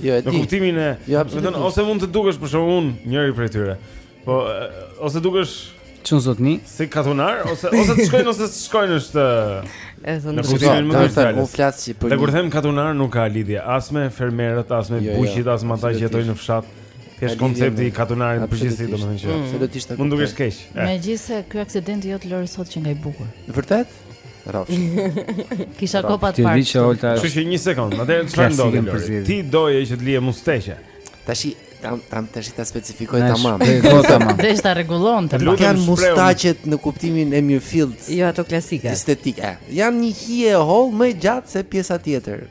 Jo, e di. Në kuptimin e, jo, do të ose mund të dukesh për shkakun njëri prej tyre. Po ose dukesh Çun zotni. Si katunar ose ose të shkojnë ose të shkojnë është e thonë. Në kuptimin më të thënë, unë flas si për. Dhe kur them katunar nuk ka lidhje as me fermerët, as me jo, jo, bujqit, as me ata që jetojnë në fshat. Thjesht koncepti i katunarit në përgjithësi, domethënë që. Mm. Mund dukesh keq. Megjithëse ky aksident i jot Lori sot që ngjan i bukur. Vërtet? Rafshi. Kisha kopa të parë. Ti di që Olta është. Kështu që një sekond, atë çfarë ndodhi? Ti doje që të lije mustaqe. Tashi Tam tam tash ta specifikoj tamam. Po tamam. Vesh ta rregullon të lutem. Janë mustaqet në kuptimin e mirëfilltë. Jo ato klasike. Estetike. Janë një hije e hollë më e gjatë se pjesa tjetër.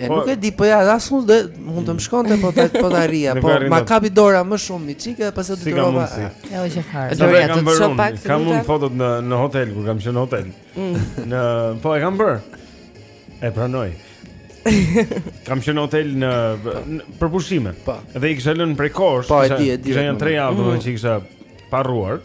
E po, nuk e di, po ja, as mund të mund të më shkonte po ta po ta rruaja, po ma kapi dora më shumë një çikë dhe pastaj do të rrova. Jo, është fare. Do të kam bërë unë. Kam unë fotot në në hotel kur kam qenë në hotel. Mm. Në po e kam bërë. E pranoj. Kam qenë në hotel në për pushime. Po. Dhe i kisha lënë prej kohësh. Po, e di, e di. Kisha janë 3 javë mm. që i kisha pa rruar.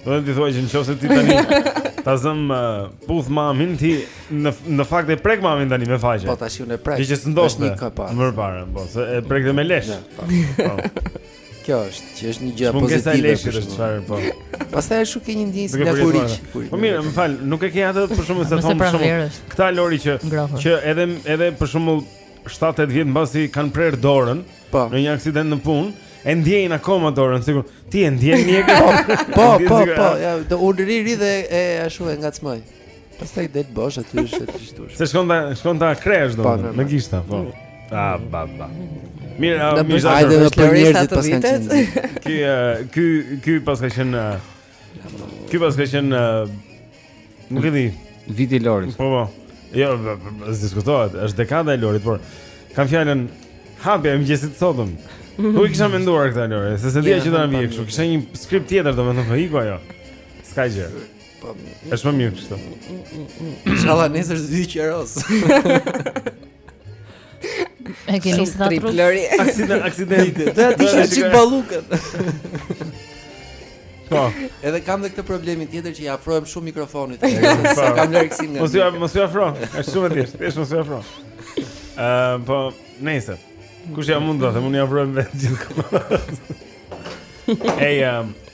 Do të thotë që nëse ti tani ta zëmë uh, puth mamin ti në në fakt e prek mamin tani me faqe. Po tash unë e prek. Ti që s'ndosh një kë pa. Më parë, po se e prek dhe me lesh. Po. Kjo është, që është një gjë pozitive. Mund të sa lesh të çfarë po. Pastaj ashtu ke një ndjenjë lakuriq. Po mirë, më fal, nuk e ke atë për shkakun se thon shumë. Këta Lori që që edhe edhe për shkakun 7-8 vjet mbasi kanë prerë dorën po. në një aksident në punë, e ndjejnë akoma dorën sikur Ti e ndjen mjekë? Po, po, po, po, ja, unë rri rri dhe e ashtu e ngacmoj. Pastaj del bosh aty është të shtuar. Se shkon ta shkon ta krehësh do. Po, me gishta, po. Ta ba ba. Mirë, a mi zgjat. Hajde të për njerëz pas kanë qenë. Ky ky ky pas ka qenë Ky pas ka qenë Nuk e di. Viti i Lorit. Po po. Jo, s'diskutohet, është dekada e Lorit, por kam fjalën hapja e mëngjesit sot. Nuk e kisha menduar këtë Lori, se s'e dija që do na vije kështu, kisha një skript tjetër domethënë po iku ajo. S'ka gjë. Po. Është më mirë kështu. Ishalla nesër të vish qeros. E keni së të trup Aksident, aksident Dhe ati një çikë balluket Po. Edhe kam dhe këtë problemin tjetër që i afrohem shumë mikrofonit. Po. Kam lërksin nga. Mos ju mos ju afro. Është shumë e thjeshtë. Është mos ju afro. Ëm po, nëse kush jam mund të them, unë i afrohem vetë gjithë kohën. Ej, um,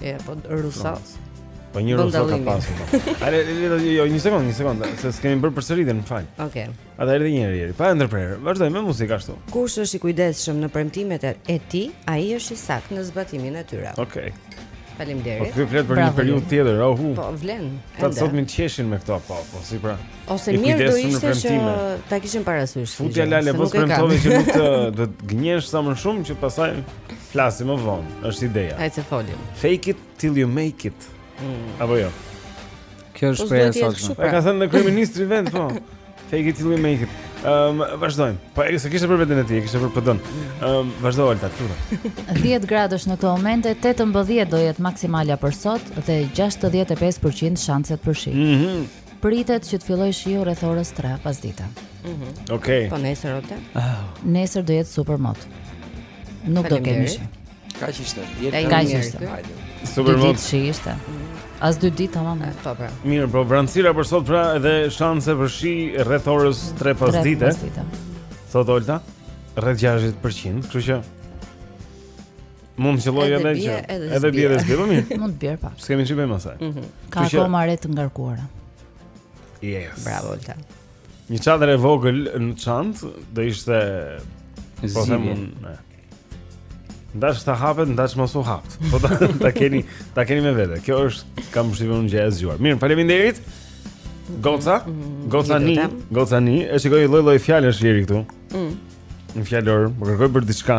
E, po Rousseau. Po një Rousseau ka pasur. Ale, jo, jo, një sekond, një sekond, se s'kemi bërë përsëritjen, më fal. Okej. Okay. Edhe edhe një herë Ieri, pa e ndërprerë. Vazhdojmë me muzikë ashtu. Kush është i kujdesshëm në premtimet e tij, ai është i saktë në zbatimin e tyre. Okej. Okay. Faleminderit. Po ky flet për një periudhë tjetër, oh. Po vlen. Ta sot do qeshin me këto, po, po si pra. Ose mirë do ishte që ta kishim parasysh. Futja lale, po premtove që nuk të do të gënjesh sa më shumë që pastaj Flasim më vonë, është ideja. Hajde të folim. Fake it till you make it. Mm. Apo jo. Kjo është shprehja e sotshme. Pra. Ka thënë kryeministri vet po. Fake it till you make it. Ehm, um, vazhdojmë. Po e kishte për veten e tij, e kishte për PD-n. Ehm, um, vazhdo Olta, të lutem. 10 gradë është në këtë moment e 18 do jetë maksimala për sot dhe 65% shanset për shi. Mhm. Mm Pritet që të fillojë shiu rreth orës 3 pasdite. Mhm. Okej. Okay. Po nesër Olta? Oh. Nesër do jetë super mot. Nuk do kemi shi. Kaq ishte. Kaq ishte. Super mot. Ditë shi ishte. As dy ditë tamam. Po pra. Mirë, po vranësira për sot pra edhe shanse për shi rreth orës 3 pasdite. 3 pasdite. Sot Olta rreth 60%, kështu që Mund të qëllojë edhe që edhe bie edhe s'bie, po mirë. Mund të bjerë pa. S'kemi çfarë bëjmë asaj. Mhm. Ka akoma re të ngarkuara. Yes. Bravo Olta. Një çadër e vogël në çantë do ishte po them unë. Ndash të hapet, ndash mos u hap. Po ta, ta keni, ta keni me vete. Kjo është kam shtypën gjë e zgjuar. Mirë, faleminderit. Goca, mhm. Goca ni, Goca ni, e shikoj lloj-lloj fjalësh Ieri këtu. Mm. Në fjalor, po kërkoj për diçka.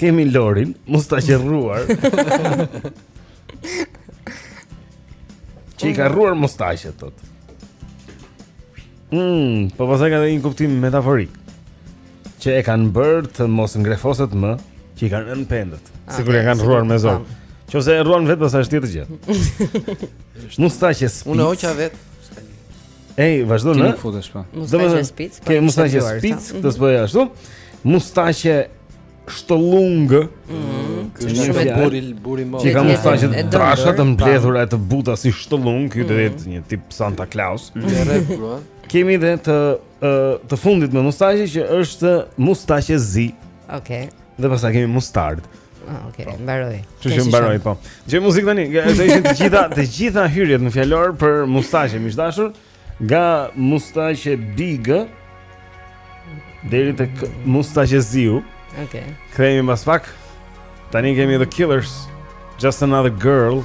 Kemi Lorin, mustaqerruar. Që i ka rruar mustaqet tot. Mm, po pastaj ka një kuptim metaforik. Që e kanë bërë të mos ngrefoset më, që i kanë rënë pendët. Ah, Sikur e kanë rruar me zor. Që po e rruan vetë pastaj është tjetër gjë. Mustaqes. Unë hoqa vetë. Ej, vazhdojmë. Ti nuk futesh pa. Po. Mustaqe spic. Po, ke mustaqe spic, do të bëj ashtu. Mustaqe shtëllung. Ky është një burri, burri me. Që ka mustaqe të trasha të mbledhura e të buta si shtëllung, ky do të jetë mm. një tip Santa Claus. Kemi dhe të fundit me mustaqe që është mustaqe zi. Okej. Dhe pastaj kemi mustard. Ah, okay, po. mbaroi. Që që mbaroi, po. Dëgjojmë muzikë tani, këto ishin të gjitha, të gjitha hyrjet në fjalor për mustaqe miq të dashur, nga mustaqe bigë deri tek mustaqe ziu. Okay. Kthehemi pas pak. Tani kemi The Killers, Just Another Girl.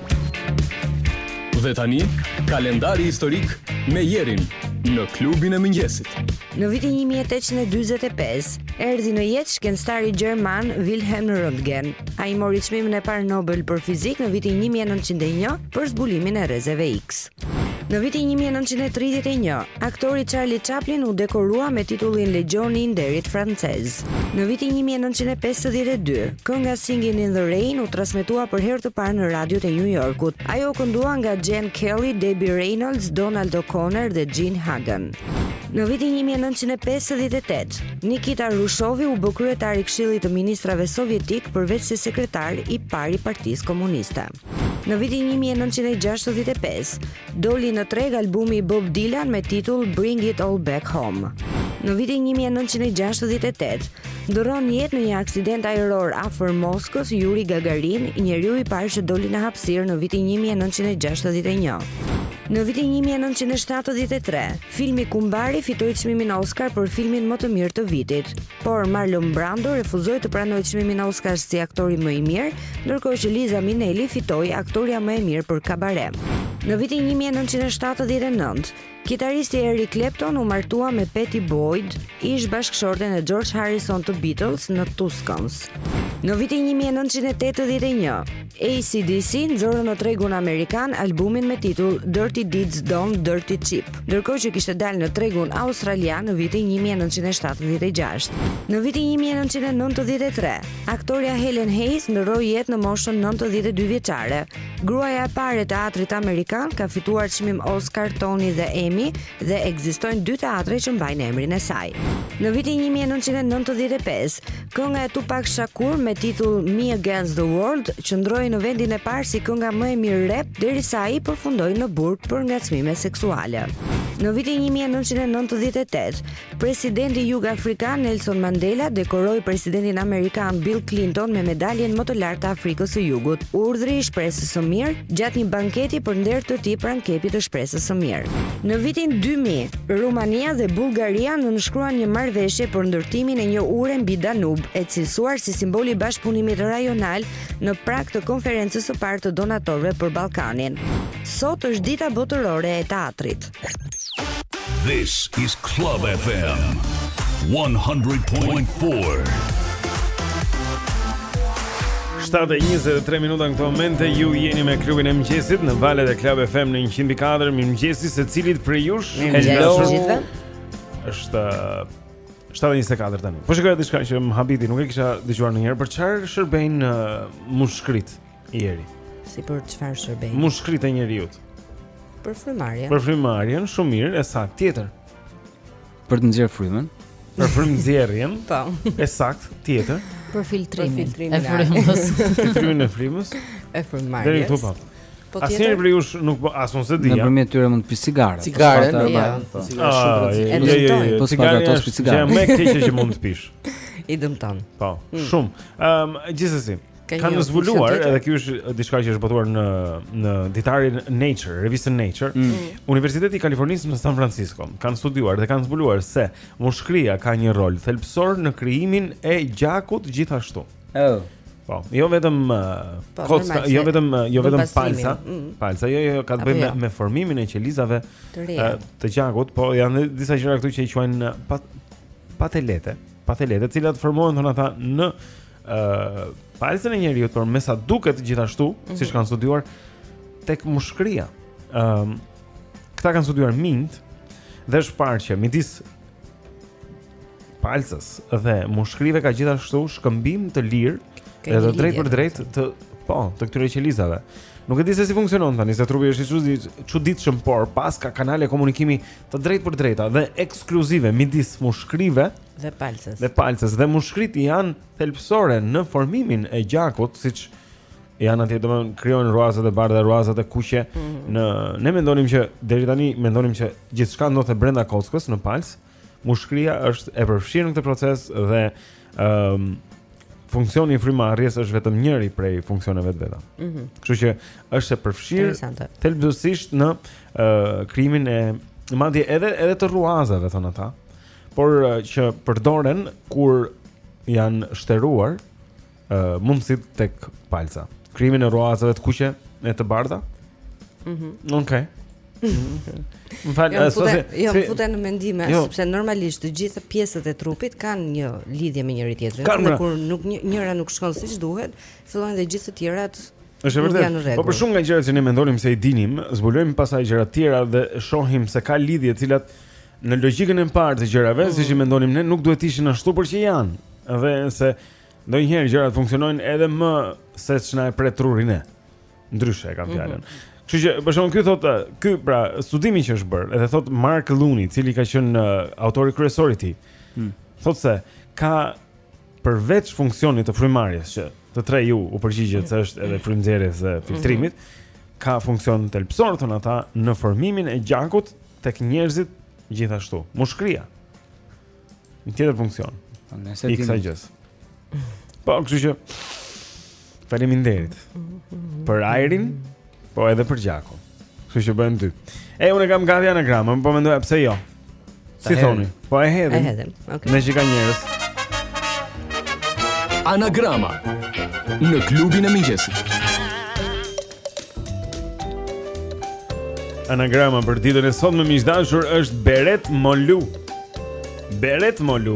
Dhe tani, kalendari historik me Jerin në klubin e mëngjesit. Në vitin 1845, erdhi në jetë shkencëtari gjerman Wilhelm Röntgen. Ai mori çmimin e parë Nobel për fizikë në vitin 1901 për zbulimin e rrezeve X. Në vitin një mijë e nëntëqind e tridhjetë e një, aktori Charlie Chaplin u dekorua me titullin Legjioni i Nderit Francez. Në vitin një mijë e nëntëqind e pesëdhjetë e dy, kënga Singing in the Rain u transmetua për herë të parë në radiot e New Yorkut. Ajo u këndua nga Gene Kelly, Debbie Reynolds, Donald O'Connor dhe Jean Hagen. Në vitin 1958, Nikita Hrushovi u bë kryetar i Këshillit të Ministrave Sovjetik përveç se sekretar i parë i Partisë Komuniste. Në vitin një mijë e nëntëqind e gjashtëdhjetë e pesë, doli në treg albumi i Bob Dylan me titull Bring It All Back Home. Në vitin një mijë e nëntëqind e gjashtëdhjetë e tetë, ndërron jetë në një aksident ajror afër Moskës Yuri Gagarin, njeriu i parë që doli në hapësirë në vitin një mijë e nëntëqind e gjashtëdhjetë e një. Në vitin një mijë e nëntëqind e shtatëdhjetë e tre, filmi Kumbari fitoi çmimin Oscar për filmin më të mirë të vitit. Por Marlon Brando refuzoi të pranojë çmimin Oscar si aktori më i mirë, ndërkohë që Liza Minnelli fitoi aktorja më e mirë për Kabare. Në vitin 1979, kitaristi Eric Clapton u martua me Pattie Boyd, ish bashkëshorten e George Harrison të Beatles në Tucson. Në vitin 1981, AC/DC nxorën në tregun amerikan albumin me titull Dirty Deeds Done Dirty Cheap, ndërkohë që kishte dalë në tregun australian në vitin 1976. Në vitin 1993, aktorja Helen Hayes ndërroi jetë në moshën 92 vjeçare. Gruaja e parë e teatrit amerikan ka fituar çmim Oscar, Tony dhe Emmy dhe ekzistojnë dy teatre që mbajnë emrin e saj. Në vitin 1995, Kënga e Tupac Shakur me titull Me Against the World qëndroi në vendin e parë si kënga më e mirë rap derisa ai përfundoi në burg për ngacmime seksuale. Në vitin 1998, presidenti jugafrikan Nelson Mandela dekoroi presidentin amerikan Bill Clinton me medaljen më të lartë të Afrikës së Jugut, Urdhri i Shpresës së Mirë, gjatë një banketi për nder të tij pranë kepit të Shpresës së Mirë. Në vitin 2000, Rumania dhe Bullgaria nënshkruan një marrëveshje për ndërtimin e një ure mbi Danub, e cilësuar si simbol i bashkëpunimit rajonal në prag të konferencës së parë të donatorëve për Ballkanin. Sot është Dita Botërore e Teatrit. This is Club FM 100.4. 7:23 minuta në këtë moment e ju jeni me klubin e mëngjesit në valët e Club FM në 104 mirëmëngjesi secilit prej jush është 7:24 tani. Po shikoj diçka që më habiti, nuk e kisha dëgjuar ndonjëherë për çfarë shërbejnë uh, mushkëritë e njeriut. Si për çfarë shërbejnë? Mushkëritë e njeriut. Për frymëmarrjen. Për frymëmarrjen, shumë mirë, e saktë, tjetër. Për të nxjerrë frymën. Për frymënxjerrjen. Po. E saktë, tjetër. Për filtrimin. E frymës. Filtrimin e frymës. E frymës. Deri këtu po. Po tjetër. Asnjëri prej jush nuk po asun se di. Nëpërmjet tyre mund të pish cigare. Cigare, po. jo. Po. Cigare shumë ah, rëndësishme. Jo, jo, jo, jo. Po cigare ato s'pi cigare. Ja më keq që mund të pish. I dëmton. Po, hmm. shumë. Ëm, ehm, gjithsesi. kanë zbuluar edhe kjo është diçka që është botuar në në ditarin Nature, revistën Nature. Mm. mm. Universiteti i Kalifornisë në San Francisco kanë studiuar dhe kanë zbuluar se mushkëria ka një rol thelbësor në krijimin e gjakut gjithashtu. Oh. Po, jo vetëm uh, po, kocka, jo vetëm uh, jo vetëm palca, mm. palca, jo jo ka të bëjë me, jo? me formimin e qelizave të, uh, të gjakut, po janë disa gjëra këtu që i quajnë uh, pat patelete, patelete, të cilat formohen thonë ata në ë uh, palcën e njeriut, por me sa duket gjithashtu, mm -hmm. siç kanë studiuar tek mushkëria. ë um, Këta kanë studiuar minjtë dhe është parë që midis palcës dhe mushkërive ka gjithashtu shkëmbim të lirë dhe të drejtpërdrejtë të po, të këtyre qelizave. Nuk e di se si funksionon tani, se trupi është i çuditshëm, por paska kanale komunikimi të drejtpërdrejta dhe ekskluzive midis mushkërive. dhe palcës. Dhe palcës dhe mushkëritë janë thelbësore në formimin e gjakut, siç janë atje domethënë krijojnë rruazat e bardha, rruazat e kuqe. Mm -hmm. Në ne mendonim që deri tani mendonim që gjithçka ndodhte brenda kockës në palcë. Mushkëria është e përfshirë në këtë proces dhe ëm um, funksioni i frymëmarrjes është vetëm njëri prej funksioneve të veta. Mhm. Mm Kështu që është e përfshirë thelbësisht në ë uh, krijimin e madje edhe edhe të rruazave thonë ata. por që përdoren kur janë shteruar uh, mundësitë tek palca. Krijimin e rruazave të kuqe e të bardha. Mhm. Mm Okej. Okay. Më fal, jam futur, jam si, futur në mendime jo. sepse normalisht të gjitha pjesët e trupit kanë një lidhje me njëri-tjetrin, por kur nuk një, njëra nuk shkon siç duhet, fillojnë dhe gjithë të tjerat Është e vërtetë. Po për shumë nga gjërat që ne mendonim se i dinim, zbulojmë pasaj gjëra të tjera dhe shohim se ka lidhje të cilat Në logjikën e parë të gjërave, mm. siç i mendonim ne, nuk duhet të ishin ashtu por që janë. Dhe se ndonjëherë gjërat funksionojnë edhe më se ç'na e pret truri ne. Ndryshe e kam mhm. fjalën. Mm -hmm. Kështu që për shkakun ky thotë, ky pra studimi që është bërë, edhe thotë Mark Looney, i cili ka qenë uh, autori kryesor i tij. Mm. Thotë se ka përveç funksionit të frymëmarrjes që të tre ju u përgjigjet se është edhe frymënxjerrjes dhe filtrimit, mm -hmm. ka funksion thelbësor thon ata në formimin e gjakut tek njerëzit gjithashtu. Mushkria. Një tjetër funksion. Po, nëse ti. kësaj gjëje. Po, kështu që Faleminderit. Për ajrin, po edhe për gjakun. Kështu që bëhen dy. E unë kam gati anagramën, po mendoja pse jo. Si thoni? Po e hedhim. E hedhim. Okej. Okay. Meqë ka njerëz. Anagrama në klubin e mëngjesit. Anagrama për ditën e sotme miq të dashur është Beret Molu. Beret Molu.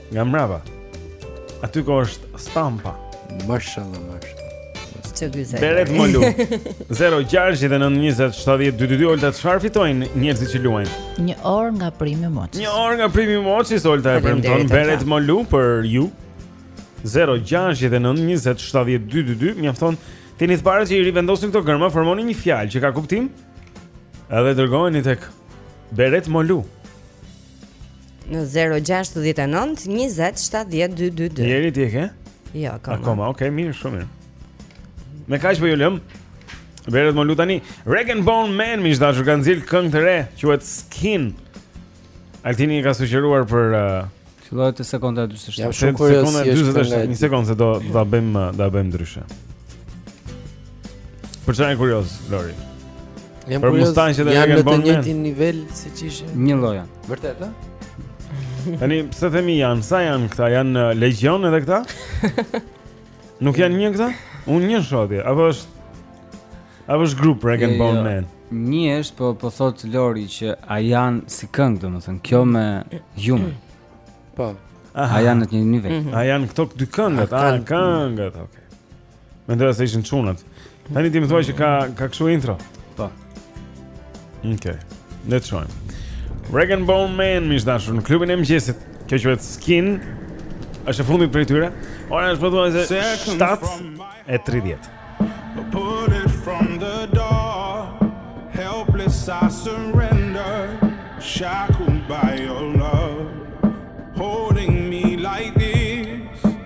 Nga mbrapa. Aty ku është stampa. Mashallah, mashallah. Beret Molu 0-6-9-27-12-2 Olta çfarë fitojnë njerëzit që luajnë Një orë nga primi moqës Një orë nga primi moqës Olta e premton Beret Molu për ju 0-6-9-27-12-2 Mjafton Të jeni të parët që i rivendosin këto gërma Formoni një fjalë që ka kuptim Edhe dërgojeni tek Beret Molu Në 069 20 70 222. Jeri ti e ke? Jo, akoma. Akoma, okay, mirë, shumë mirë. Me kaq po ju lëm. Beret Molu tani Rag and Bone Man Miq të dashur ka nxjerrë këngë të re Quhet Skin Altini e ka sugjeruar për uh, Fillohet te sekonda 47 Jam shumë kurioz Sekonda 47 Një sekundë se do ta bëjmë Ta bëjmë ndryshe Për çfarë je kurioz, Lori? Jam kurioz. Po janë në të njëjtin nivel siç ishin. Një lloj janë. Vërtet, a? Tani pse themi janë? Sa janë këta? Janë uh, legjion edhe këta? Nuk janë një këta? Unë një shoh aty, apo është Apo është grup Rag and Bone jo. Man? Një është, po po thot Lori që a janë si këngë, domethënë, kjo me Human. Po. A janë në një nivel? Mhm. A janë këto dy këngët? A janë këngët? Okej. Mendoj se ishin çunat. Tani ti më thua që ka ka kështu intro. Po. Okej. Okay. Le të shojmë. Rag and Bone Man, miq të dashur, në klubin e mëngjesit, kjo quhet Skin, është e fundit prej tyre, ora është pothuajse 7 e 30. A bullet from the dark, helpless I surrender, shackled by your love, holding me like this.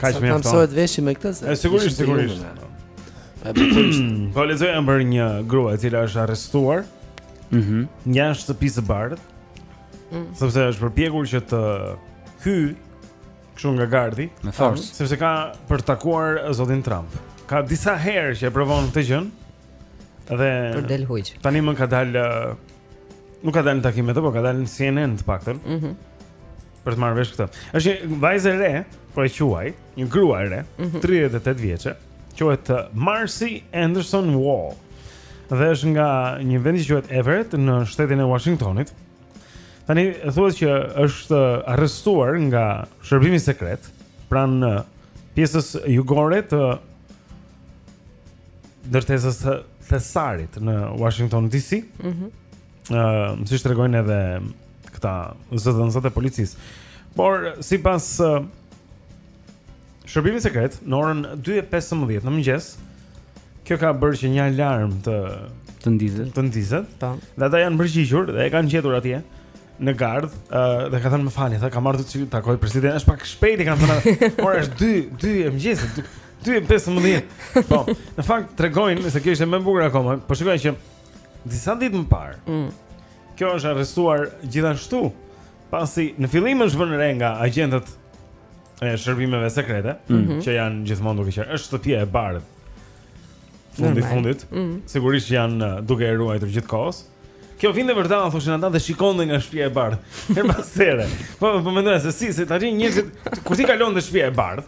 Ka që me jafton Sa të veshi me këtë se E sigurisht, sigurisht Pa e bëtërisht Po lexoja për një grua e cila është arrestuar mm -hmm. Pranë Shtëpisë së Bardhë mm. Sepse është përpjekur që të hyjë Kështu nga gardhi Me forcë Sepse ka për takuar Zotin Trump Ka disa herë që e provon këtë gjënë Dhe Për del hujq Tani më ka dalë Nuk ka dalë në takim me të, por ka dalë në CNN të paktën mm -hmm. Për të marrë vesh këtë. Është një vajzë e re, po e quaj, një grua e re, mm -hmm. 38 vjeçe, quhet uh, Marcy Anderson Wall. Dhe është nga një vend që quhet Everett në shtetin e Washingtonit. Tani thuhet që është uh, arrestuar nga shërbimi sekret pranë uh, pjesës jugore të ndërtesës së Thesarit në Washington DC. Mhm. Mm ë uh, siç tregojnë edhe këta zëdhënësat e policisë. Por sipas uh, shërbimit sekret në orën 2:15 në mëngjes, kjo ka bërë që një alarm të të ndizet, të ndizet. Po. Dhe ata janë përgjigjur dhe e kanë gjetur atje në gardh, ë uh, dhe ka thënë më falni, tha kam ardhur të takoj presidentin, është pak shpejt i kanë thënë. Por është 2 2 e mëngjesit. 2 e 15. Po, në fakt tregojnë se kjo ishte më e bukur akoma. Po shikoj që Disa ditë më parë. Mm. Kjo është arrestuar gjithashtu pasi në fillim është vënë re nga agjentët e shërbimeve sekrete mm -hmm. që janë gjithmonë duke qenë është shtëpia e bardhë. Fundi Normal. fundit. Mm -hmm. Sigurisht janë uh, duke e ruajtur gjithkohës. Kjo vinte vërdallë thoshin ata dhe shikonte nga shtëpia e bardhë. Herë pas here. Po po mendoj se si se tani njerëzit kur ti kalon nga shtëpia e bardhë,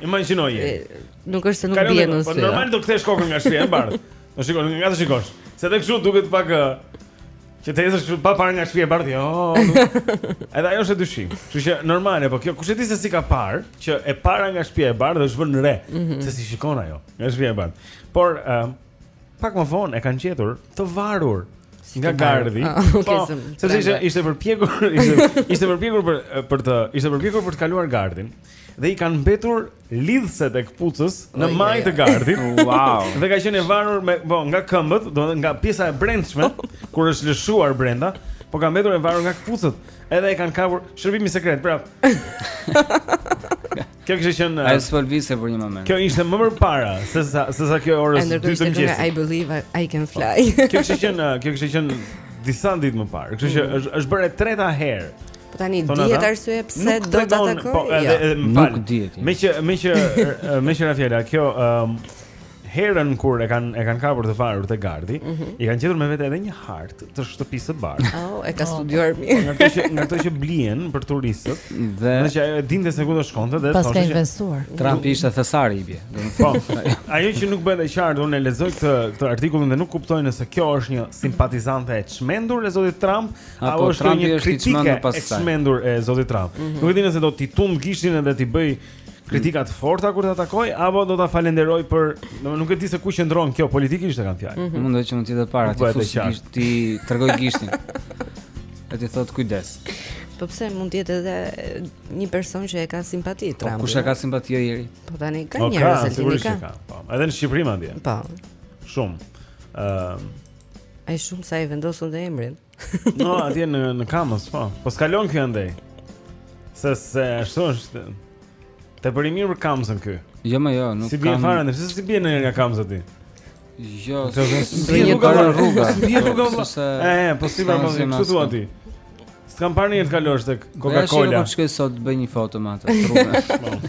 imagjinoje. Nuk është se nuk bie në sy. Po normal do të kthesh kokën nga shtëpia e bardhë. Do shikosh, nga të shikosh Se dhe kshu duket pak Që të ecësh kshu pa parë nga shpia e bardhë jo, Edhe ajo është e dyshimtë Kshu që normale, po kjo kush e di se si ka parë Që e para nga shpia e bardhë është vënë re mm -hmm. Se si shikon ajo nga shpia e bardhë Por uh, pak më vonë e kanë gjetur të varur si nga gardhi. Ah, po, okay, po, sepse ishte ishte përpjekur, ishte ishte përpjekur për për të, ishte përpjekur për të kaluar gardhin. dhe i kanë mbetur lidhëset e këpucës në majë të gardhit. Wow. Dhe ka qenë e varur me, po, nga këmbët, do të thotë nga pjesa e brendshme, kur është lëshuar brenda, po ka mbetur e varur nga këpucët. Edhe e kanë kapur shërbimi sekret, pra. Kjo kishte qenë Ai sfolvise për një moment. Kjo ishte më përpara se sa se sa kjo e orës 2 të mëngjesit. I believe I can po. fly. Kjo kishte qenë, kjo kishte qenë disa ditë më parë. Kështu që mm. është është bërë e treta herë Po tani dihet arsye pse do ta takoj. Po edhe jo. edhe më fal. Me që me që me që Rafaela, kjo ëm um, herën kur e kanë e kanë kapur të varur te gardhi, mm -hmm. i kanë gjetur me vete edhe një hartë të shtëpisë së bardhë. Oh, e ka studiuar mirë. Nga ato që nga ato që blihen për turistët, dhe që ajo e dinte se ku do shkonte dhe thoshte. Pas ka investuar. Trumpi ishte thesari i bie. Po. Ajo që nuk bëhet e qartë, unë e lexoj këtë këtë artikullin dhe nuk kuptoj nëse kjo është një simpatizante e çmendur e zotit Trump Apo është një kritike e çmendur e zotit Trump. Mm -hmm. Nuk e di nëse do t'i tund gishtin edhe t'i bëj kritika të forta kur ta takoj apo do ta falenderoj për, domethënë nuk e di se ku qëndron kjo politikisht e kam fjalën. Mm -hmm. Mendoj që mund të jetë para t'i fus gisht, t'i tregoj gishtin. E t'i thotë kujdes. Po pse mund të jetë edhe një person që e ka simpati po, Trump. Po kush e ka simpati o Jeri? Po tani ka njerëz që e kanë. Po, edhe në Shqipëri madje. Po. Shumë. Ëm, ehm, Aq shumë sa i vendosën dhe emrin. no, atje në në Kamëz, po. Po skalon këy andej. Se se ashtu është. Te bëri mirë për Kamzën ky. Jo, më jo, nuk kam. S'i bie fare, pse s'i bie në nga Kamza ti? Jo, do të jetë për rruga. S'i bie rruga? Eh, po si vjen mos këtu thua ti. S'kam parë një të kalosh tek Coca-Cola. Ja, shikoj sot bëj një foto me atë rrugën.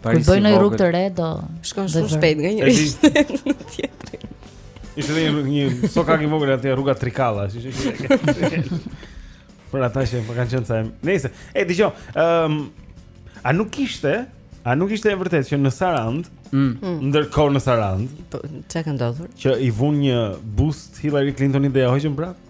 Paris. Bëjnë një rrugë të re do. Shkon shumë shpejt nga një në tjetrin. Ishte një një sokak i vogël aty rruga Trikalla, si ishte. Por ata që më kanë qenë sa. Nëse, e dëgjoj, ëm a nuk ishte, a nuk ishte e vërtetë që në Sarandë, mm. mm. ndërkohë në Sarandë, po, çka ka ndodhur? Që i vunë një bust Hillary Clinton-it dhe ia hoqën prapë.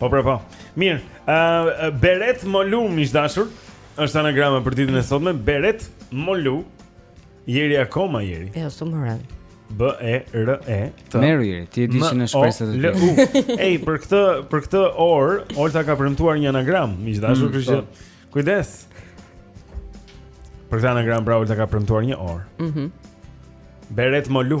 Po pra po. Mirë, uh, Beret Molu miq të dashur, është anagrama për ditën e sotme, Beret Molu. Jeri akoma jeri. Jo, s'u morën. B E R E T. Merri, ti e di që në shpresat e tij. Ej, për këtë, për këtë orë, Olta ka premtuar një anagram, miq të dashur, mm, kështu që po. kujdes. Për këtë anagram pra Olta ka premtuar një orë. Mhm. Mm Beret Molu.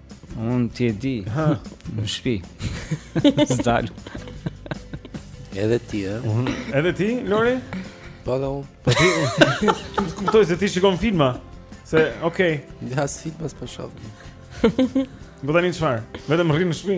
Unë ty e di Ha, në shpi s'dal Edhe ti, e? Edhe ti, Lori? Po dhe unë Po ti, të kuptoj se ti shikon filma Se, okej okay. Dhe as filma s'po shof Po tani çfarë? Vetëm rri në shtëpi.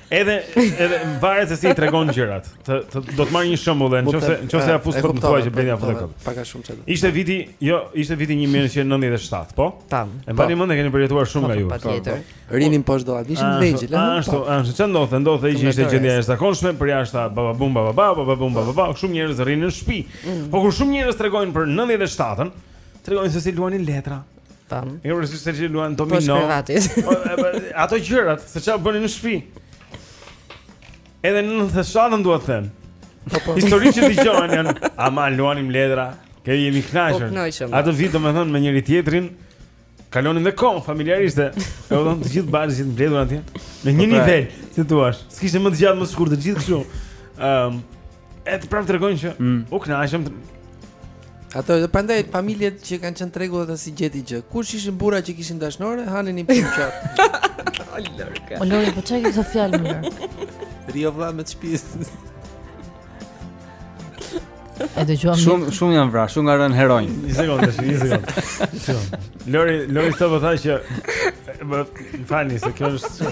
Edhe edhe varet se si i tregon gjërat. Të, të do të marr një shembull edhe nëse nëse ia fus kot thua që bën apo kështu. Pak a shumë çdo. Ishte viti, jo, ishte viti 1997, po? Tam. E mbani mend e keni përjetuar shumë nga ju. Patjetër. Rrinim poshtë do atë, ishim të vegjël, ëh. Ashtu, ashtu ça ndodhte ndodhte që ishte gjendja e zakonshme për jashtë baba bum baba baba baba bum baba baba, shumë njerëz rrinin në shtëpi. Mm. Po kur shumë njerëz tregojnë për 97-ën, tregojnë se si luanin letra, Tam. Jo, por se ti luan domino. Po shqiptarët. Po, ato gjërat, se çfarë bënin në shtëpi? Edhe në theshanën dua të them. Po po. Histori që dëgjojnë janë, ama luanim letra, ku jemi kënaqur. Po, ato vite domethën me njëri-tjetrin kalonin dhe kohë familjarisht. E u dhon të gjithë bashkë gjithë mbledhur atje. Në një po, pra. nivel, si thua. S'kishte më të gjatë më të shkurtë, të gjithë kështu. Ëm, ehm, E të prapë tregojnë që mm. U kënaqëm shumë Ato, dhe prandaj familjet që kanë qenë të rregullta s'i gjeti gjë Kush ishin burra që kishin dashnore, hanin një pëmë qatë O lërka O lërka, po që e këtë fjallë më lërë Rio vla me të shpis E dëgjuam Shumë shumë janë vra, shumë kanë rënë heronj Një sekundë, një sekundë Një sekundë Lori, Lori sot po tha që Më falni, se kjo është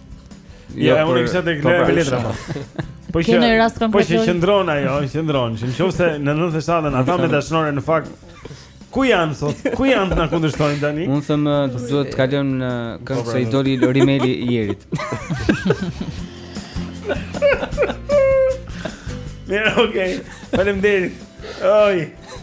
Ja, jo, unë kisha tek letra. letra. Po që në rast po konkret. Po që qëndron ajo, qëndron. Në qoftë se në 97-ën ata me dashnore në fakt Ku janë sot? Ku janë të na kundërshtojnë tani? Unë them uh, duhet të kalojmë në këngë se i doli Lori me i Jerit. Ja, okay. Faleminderit. Oj.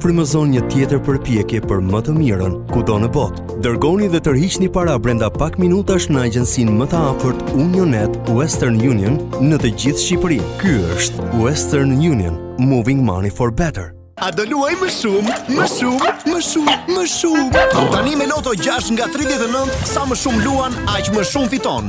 Frymëzon një tjetër përpjekje për më të mirën kudo në botë. Dërgoni dhe tërhiqni para brenda pak minutash në agjensinë më të afërt Unionet Western Union në të gjithë Shqipërinë. Ky është Western Union, moving money for better. A do luaj më shumë, më shumë, më shumë, më shumë. Tani me Loto 6 nga 39, sa më shumë luan, aq më shumë fiton.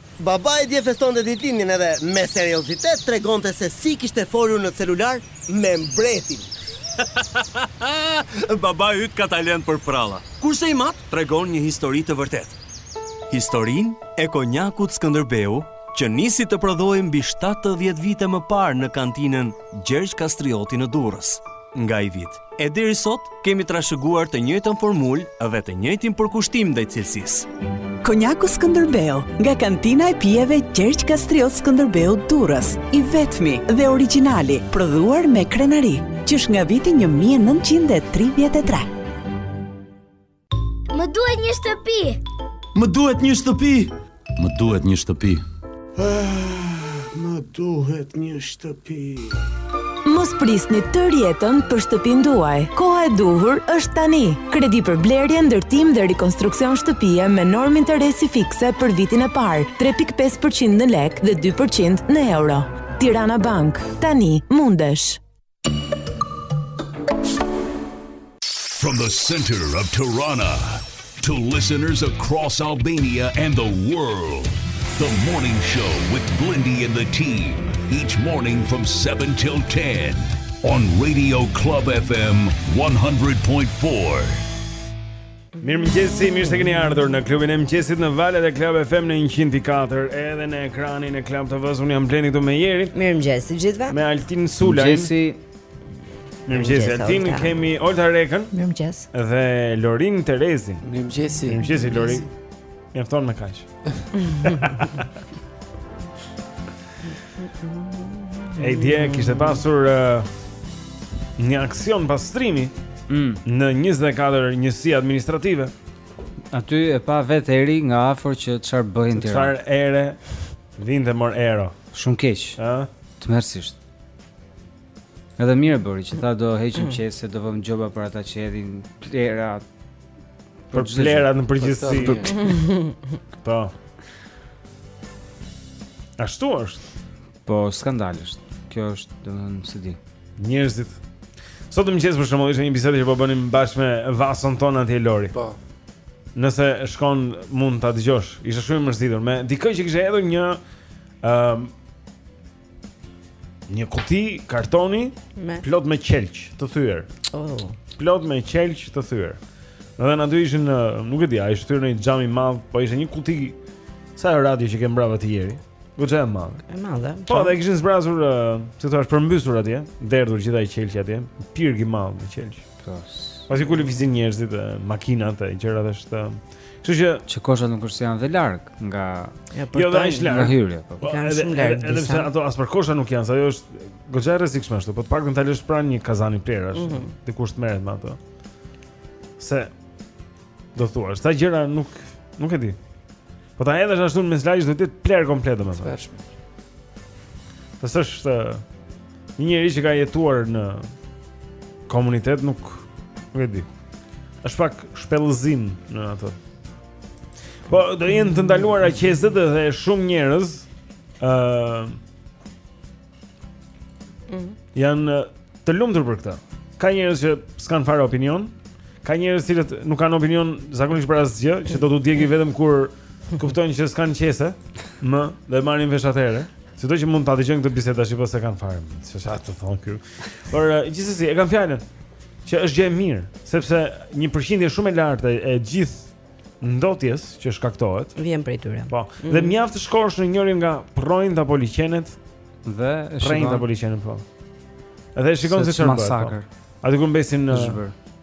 Babai dje festonte ditëlindjen edhe me seriozitet tregonte se si kishte folur në celular me mbretin. Hahahaha! Babai yt ka talent për përralla. Kurse imi të tregon një histori të vërtetë. Historinë e konjakut Skënderbeu që nisi të prodhohej mbi shtatëdhjetë vite më parë në kantinën Gjergj Kastrioti në Durrës. nga ai vit. E deri sot kemi trashëguar të njëjtën formulë dhe të njëjtin përkushtim ndaj cilësisë. Konjaku Skënderbeu, nga kantina e pijeve Gjergj Kastriot Skënderbeu Durrës, i vetmi dhe origjinali, prodhuar me krenari, qysh nga viti 1933. Më duhet një shtëpi. Më duhet një shtëpi. Më duhet një shtëpi. Më duhet një shtëpi. Mos prisni tërë jetën për shtëpinë tuaj. Koha e duhur është tani. Kredi për blerje, ndërtim dhe rekonstruksion shtëpie me normë interesi fikse për vitin e parë, 3.5% në lek dhe 2% në euro. Tirana Bank, tani mundesh. From the center of Tirana to listeners across Albania and the world. The Morning Show with Blindy and the team. Each morning from 7 till 10 on Radio Club FM 100.4. Mirëmëngjesi, mirë se keni ardhur në Klubin e Mëngjesit në valët e Club FM në 104 Edhe në ekranin e Club TV-së, unë jam Blendi këtu me Jerin Mirëmëngjesi gjithve Me Altin Sulaj Mirëmëngjesi Mirëmëngjesi, Altin Olta. kemi Olta Rekën Mirëmëngjesi Dhe Lorin Terezin Mirëmëngjesi Mirëmëngjesi, Lorin Mjafton me kaq. Ej, dje kishte pasur uh, një aksion pastrimi mm. në 24 njësi administrative. Aty e pa vetë eri nga afër që çfarë bëjnë tira. Çfarë ere vinte mor Eri. Shumë keq. Ëh? Tmerrsisht. Edhe mirë bëri që tha do heqim qese, do vëmë gjoba për ata që hedhin plehra, Për plehrat në përgjithësi. Po. Ashtu është. Po skandal është. Kjo është, domethënë, s'e di. Njerëzit. Sot në mëngjes për shembull ishte një bisedë që po bënim bashkë me Vason tonë atje Lori. Po. Nëse shkon mund ta dëgjosh. Ishte shumë i mërzitur me dikë që kishte hedhur një ëm um, Një kuti kartoni me, plot me qelq të thyer. Oh. Plot me qelq të thyer. Edhe aty ishin, nuk e di, a ishte thyer një xham i madh, po ishte një kuti, sa ajo radio që ke mbrapa ti Eri, goxha e madhe. E madhe, Po, dhe kishin zbrazur, uh, si thua, përmbysur atje, derdhur gjithë ai qelq atje, pirg i madh me qelq. Pastaj ku lëvizin njerëzit, makinat, e gjërat është... Uh, Kështu që që koshat nuk është se janë dhe larg nga ja, jo, dhe është larg. Hyrje, po. po janë shumë larg. Edhe pse ato as për kosha nuk janë, ajo është goxha e rrezikshme ashtu, po të paktën ta lësh pranë një kazani plehrash, mm -hmm. dikush të merret me ato. Se do thua, sa gjëra nuk nuk e di. Po ta hedhësh ashtu në mes aty do të jetë plehër komplet domethënë. Të sësh të Një njeri që ka jetuar në komunitet nuk nuk e di. Është pak shpellëzim në atë. Po do jenë të ndaluara qeset dhe shumë njerëz ë uh, mm. janë të lumtur për këtë. Ka njerëz që s'kanë fare opinion, ka njerëz që nuk kanë opinion zakonisht për asgjë, që do t'u djegi vetëm kur Kuptojnë që s'kanë qese më dhe e marrin vesh atëhere Sido që mund ta dëgjojnë këtë bisedë Shqipo s'e kanë fare Çfarë të thonë këtu Por uh, gjithsesi e kam fjalën Që është gjë e mirë Sepse një përqindje shumë e lartë e, e gjithë ndotjes që shkaktohet Vjen prej tyre Po mm -hmm. Dhe mhm. mjaft të shkosh në njërin nga përrenjtë apo liqenet Dhe shikon Përrenjtë apo liqenet po Dhe shikon se, se çfarë bëhet po. Aty ku mbesin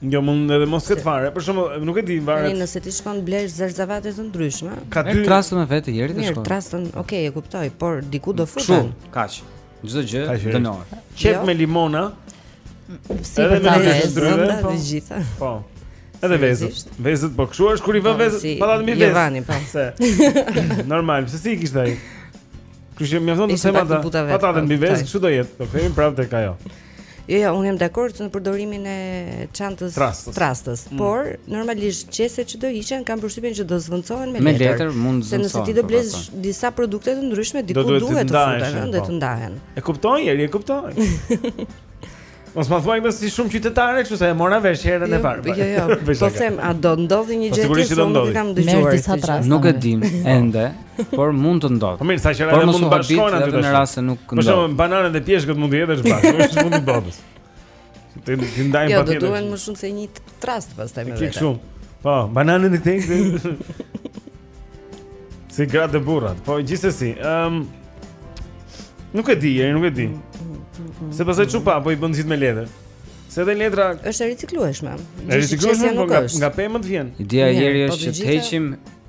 Jo, mund edhe mos ketë fare. Për shembull, nuk e di, varet. Tani nëse ti shkon blesh zarzavate të ndryshme. Ka dy trastën e vet të jerit të shkon. Mirë, trastën, okay, e kuptoj, por diku do futen. Kështu, kaq. Çdo gjë dënohet. Qepë jo. me limona. Si edhe me vezë të po. gjitha. Po. Edhe vezët. Vezët po kshu është kur i vë po, vezët, pa dha mi vezë. Jevani po. Se. Normal, pse si kishte ai? Kështu që mjafton të them ata. Ata dhe mbi vezë, kështu do jetë. Do kemi prapë tek ajo. Jo, jo, unë jam dakord me përdorimin e çantës trastës, trastës mm. por normalisht qeset që do hiqen kam përshtypjen që do zëvendësohen me, me letër. Me letër mund të zëvendësohen. Se nëse ti do po, blesh po. disa produkte të ndryshme, diku duhet të futen, duhet të ndahen. Po. E kupton, Eri, e kupton. Mos ma thuaj më si shumë qytetare, kështu se e mora vesh herën e jo, parë. Jo, jo. Po them, a do ndodhi një gjë tjetër që nuk kam dëgjuar. Nuk e dim ende, Por mund të ndodhë. Po mirë, ca gjëra mund të bashkohen aty në rast se nuk ndodh. Për shembull, bananet e pjeshkat mund të jenë bashkë, s'mund të bëhet. Do t'i ndajmë jo, patjetër. Jo, duhen më shumë se një trastë pastaj me vete. Kështu. Po, bananet këtej. Si gratë te burrat. Po gjithsesi, ëm um, nuk e di, Eri nuk e di. Se pastaj çupa po i bën gjithë me letër. Se dhe letra është e riciklueshme. E riciklueshme po nga nga pemët vjen. Ideja Eri po është që të heqim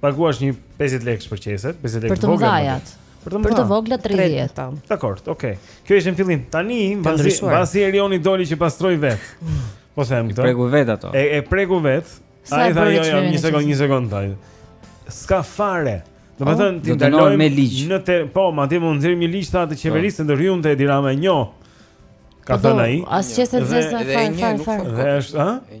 Paguash një 50 lekë për qeset, 50 lekë të vogla. Për të voglat. Për të, për të vogla 30. Dakor, okay. Kjo ishte në fillim. Tani, mbasi mbasi Erioni doli që pastroi vetë. Po them këto. E preku vetë ato. E, e preku vetë. Ai tha jo, jo, një sekond, një sekond tha. S'ka fare. Do të oh, thënë t'i ndalojmë me ligj. Në te, po, madje mund të nxjerrim një ligj tha të qeverisë të rriun te Edi Rama e njoh. Ka po, thënë ai. As qese të zeza fare fare. Dhe është, ha?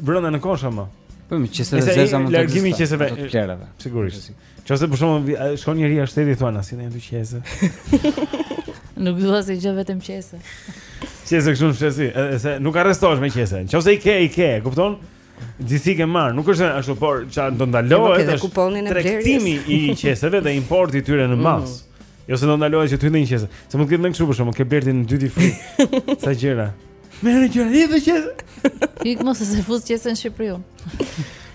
Brenda në kosha më. Po me qese të zeza mund të largimi qeseve të plehrave. Sigurisht. Qoftë se për shembull shkon njeri jashtë shtetit thua na sill ndonjë qese. Nuk dua se gjë vetëm qese. Qese këtu në shtesi, edhe se nuk arrestohesh me qese. Qoftë se i ke, i ke, e kupton? Si i ke marrë, nuk është ashtu, por ça do ndalohet. Nuk e kuponin e blerjes. Tregtimi i qeseve dhe importi i tyre në mm. masë. Jo se do ndalohet që të hyjnë qese. Se mund të ketë ndonjë kështu për shembull, ke blerë ti në duty free. Ca gjëra. Merë që rrë dhe që Ik mos e se fus qese në Shqipëri unë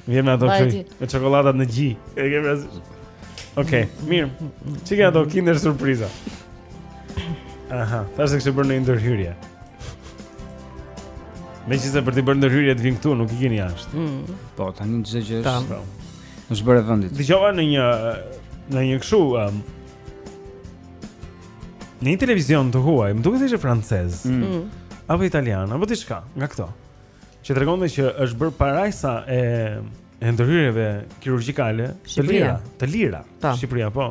Vjen me ato kri Me çokollatat në gji E ke me asë Ok, mirë Që ke ato kinder surpriza Aha, ta se kishte bërë ndërhyrje Meqë se për t'i bërë ndërhyrje të vinë këtu, nuk i kini jashtë mm. Po, ta një gjithë gjithë Tam po. Në shbërë e vëndit Dhe në një Në një kështu um, Në një televizion të huaj, më duket të ishte francez. Mm. mm. Apo italian, apo diçka nga këto. Që tregonte që është bërë parajsa e e ndërhyrjeve kirurgjikale të lira, të lira. Ta. Po. Shqipëria, po.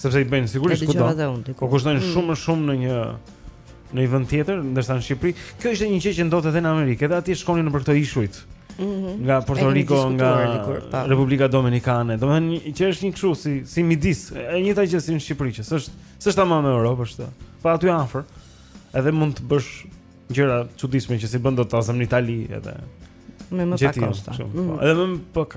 Sepse i bëjnë sigurisht kudo. Po kushtojnë mm. shumë më shumë në një në një vend tjetër, ndërsa në Shqipëri, kjo ishte një gjë që ndodhte edhe në Amerikë, edhe atje shkonin nëpër këto ishujt. Mm -hmm. Nga Porto Rico, nga diku, Republika Dominikane. Domethënë që është një kështu si si midis, e njëjta gjë si në Shqipëri, që s'është s'është tamam në Europë, është. Po aty afër. Edhe mund të bësh gjëra të çuditshme që s'i bën dot as në Itali edhe me më pak kosto. Mm -hmm. Edhe më pak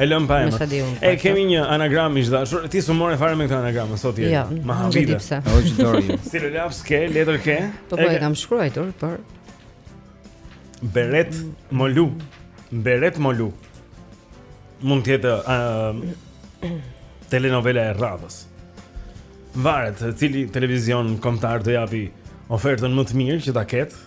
E lëm pa emër. E kemi një anagram mi dashur. Ti s'u more fare me këtë anagram, sot je. Jo, më habite. O çdorë ju. Stilolaps ke, letër ke? Po po e kam shkruar, por Beret Molu. Beret Molu. Mund të jetë uh, telenovela e radhës. Varet se cili televizion kombëtar do japë ofertën më të mirë që ta ketë.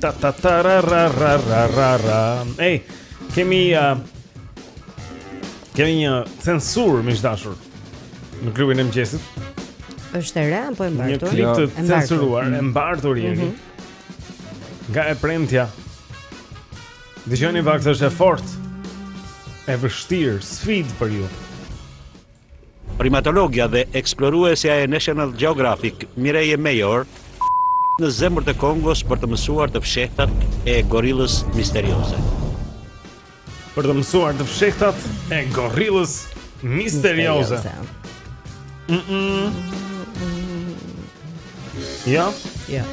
Ta ta ta ra ra ra ra ra ra. Ej, kemi uh, kemi një censurë mi dashur në klubin e mëngjesit. Është e re apo e mbartur? Një klip të censuruar, e mbartur jeni. Mm -hmm. Nga e premtja. Dëgjoni pak është e fortë. E vështirë, sfidë për ju. Primatologja dhe eksploruesja e National Geographic, Mireya Mayor, në zemër të Kongos për të mësuar të fshehtat e gorilës misterioze. Për të mësuar të fshehtat e gorilës misterioze. misterioze. Mm -mm. Jo? Jo.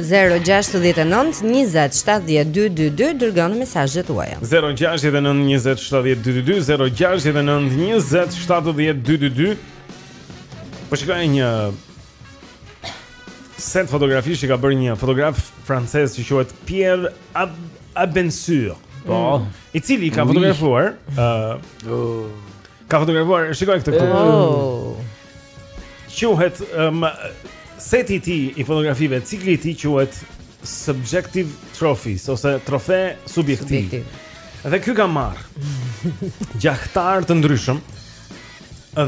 0-6-19-27-12-22 Dërgoni mesazhet tuaja 0-6-19-27-12-22 0-6-19-27-12-22 Po shikoja një set fotografish që ka bërë një fotograf francez që quhet Pierre Ab Abensur Po mm. I cili ka fotografuar uh, oh. Ka fotografuar Shiko këtë këtu oh. Quhet um, seti i tij i fotografive, cikli i tij quhet Subjective Trophies, ose trofe subjektiv. subjektiv. Dhe ky ka marrë gjahtarë të ndryshëm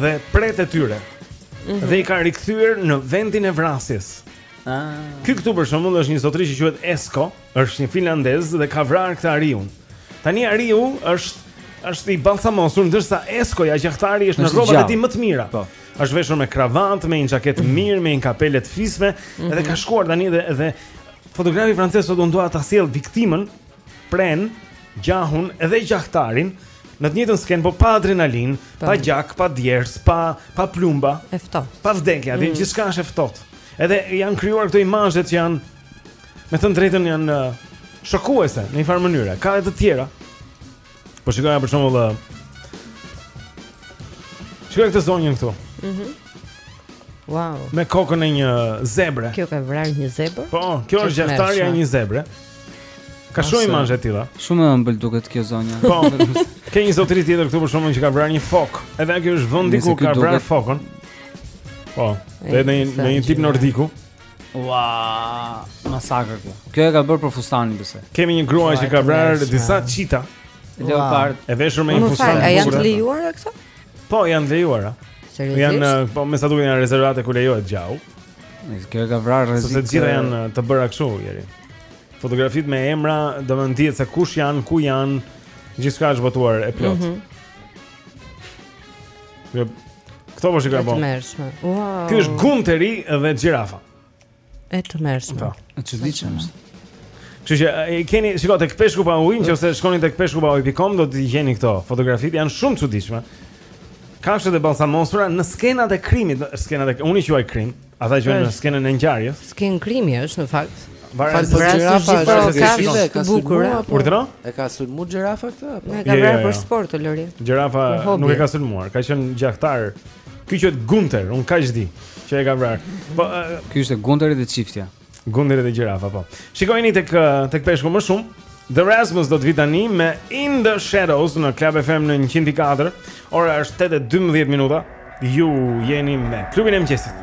dhe pretë e tyre mm -hmm. dhe i ka rikthyer në vendin e vrasjes. Ah. Ky këtu për shembull është një zotëri që quhet Esko, mm Është një finlandez dhe ka vrarë këtë ariun. Tani ariu është është i balsamosur ndërsa Eskoja gjahtari është në rrobat e tij më të mira. Po. Është veshur me kravatë, me një xhaketë të mirë, me një kapele të fisme, mm -hmm. edhe ka shkuar tani dhe edhe fotografi francez thotë dua ta sjell viktimën, prenë, gjahun edhe gjahtarin në të njëjtën skenë, po pa adrenalinë, pa, pa gjak, pa djersë, pa pa plumba. E ftohtë. Pa vdekje, atë mm. gjithçka është e ftohtë. Edhe janë krijuar këto imazhe që janë Me thënë të drejtën janë shokuese në një farë mënyre. Ka edhe të tjera. Po shikoja për shembull uh, Shiko këtë zonjën këtu. Mhm. Mm wow. Me kokën e një zebre. Kjo ka vrarë një zebër? Po, kjo është gjahtarja e një zebre. Ka shumë imazhe të tilla. Shumë e ëmbël duket kjo zonja. Po. Ke një zotëri tjetër këtu për shkakun që ka vrarë një fokë. Edhe kjo është vendi ku ka vrarë fokën. Po. Edhe në një tip nordiku. Ua, masakër kjo. Kjo e ka bërë për fustanin besoj. Kemi një grua që ka vrarë disa çita. Leopard. E veshur me një fustan të bukur. A janë të lejuara këto? Po, janë të lejuara. Seriozisht? Janë, po me sa duket janë rezervate ku lejohet gjau. Kjo e ka vrarë rrezik. Sepse të gjitha janë të bëra kështu ieri. Fotografitë me emra, domethënë dihet se kush janë, ku janë, gjithçka është botuar e plotë. Mm -hmm. Dhe këto po shikoj po. Të tmerrshme. Wow. Ky është Gunteri dhe gjirafa. E tmerrshme. Po. E çuditshme. Kështu që e keni, shikoji tek peshku pa ujë, nëse shkoni tek peshku pa ujë.com do t'i gjeni këto fotografitë, janë shumë të çuditshme. Kafshët e balsamosura në skenat e krimit, skenat e unë i quaj krim. Ata që janë në skenën e ngjarjes. Skenë krimi është në fakt. Varet se gjirafa është e ka bukur. Urdhëro? E ka sulmuar gjirafa këtë apo? E ka vrarë për sport Lori. Gjirafa nuk e ka sulmuar, ka qenë gjahtar. Ky quhet Gunter, unë kaq di që e ka vrarë. Po ky ishte Gunteri dhe çiftja. Gunteri dhe gjirafa, po. Shikojini tek tek peshku më shumë. The Rasmus do të vijë tani me In the Shadows në Club FM në 104. Ora është 8:12 minuta. Ju jeni me klubin e mëngjesit.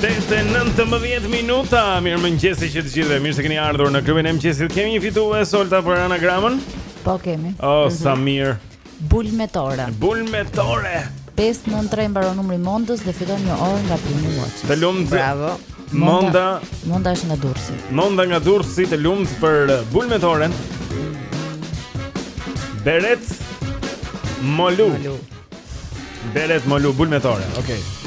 Tetë e 19 minuta, mirëmëngjesi të gjithëve, mirë se keni ardhur në klubin e mëngjesit Kemi një fitues Olta për anagramën? Po kemi O, oh, sa mhm. mirë Bulmetore Bulmetore 593 mbaron numri i Mondës dhe fiton një orë nga Prime Watch. Të lumtë. Bravo. Monda, Monda është nga Durrësi. Monda nga Durrësi, të lumtë për uh, bulmetoren. Beret Molu. Beret Molu bulmetoren. Okej. Okay.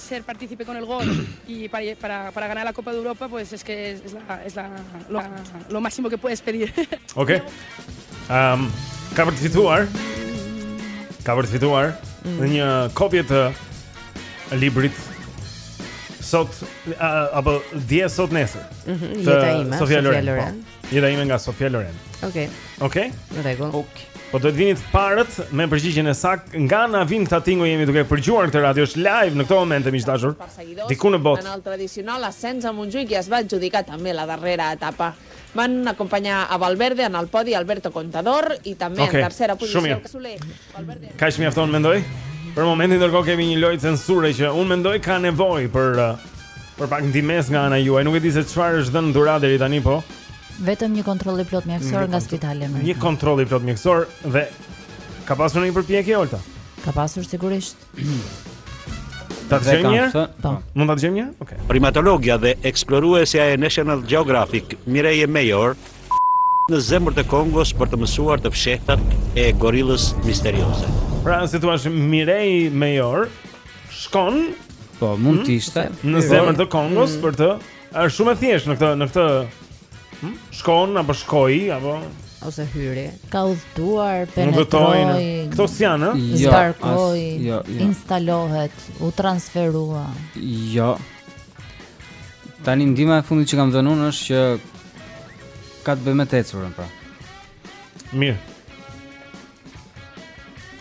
Ser partícipe con el gol y para, para, para ganar la Copa de Europa, pues es que es, la, es la, lo, lo máximo que puedes pedir. ok. Um, ka për të fituar, ka për të fituar mm. një kopje të librit sot, a, apo dje sot nesër. Mm -hmm, jeta ime, Sofia Loren. Po. Jeta ime nga Sofia Loren. Okej. Okej. Në rregull. Ok. Po do të vini të parët me përgjigjen e saktë nga na vijnë këta tinguj jemi duke përgjuar këtë radio është live në këtë moment miq të dashur. Diku në botë. En el tradicional ascens a Montjuïc es va adjudicar també la darrera etapa. Van acompanyar a Valverde en el podi Alberto Contador i també okay. en tercera posició okay. Kaq mjafton, mendoj Për momentin ndërkohë kemi një lojë censure që unë mendoj ka nevojë për uh, Për pak ndihmesë nga ana juaj Nuk e di se çfarë është dhënë dhuratë deri tani po Vetëm një kontroll i plotë mjekësor nga spitali amerikan. Një kontroll i plotë mjekësor dhe ka pasur një përpjekje Olta. Ka pasur sigurisht. Ta gjejmë një? Po. Mund ta gjejmë një? Okej. Primatologja dhe eksploruesja e National Geographic, Mireille Mayor, në zemër të Kongos për të mësuar të fshehtat e gorillës misterioze. Pra, si thua Mireille Mayor shkon Po, mund të ishte. Në zemër të Kongos hmm. për të Është shumë e thjeshtë në këtë në këtë hm, shkon apo shkoi apo ose hyri. Ka udhëtuar, penetroi. Këto janë, ëh? Jo, Zbarkoi, jo, jo. instalohet, u transferua. Jo. Tani ndihma e fundit që kam dhënë unë është që ka të bëjë me të ecurën, pra. Mirë.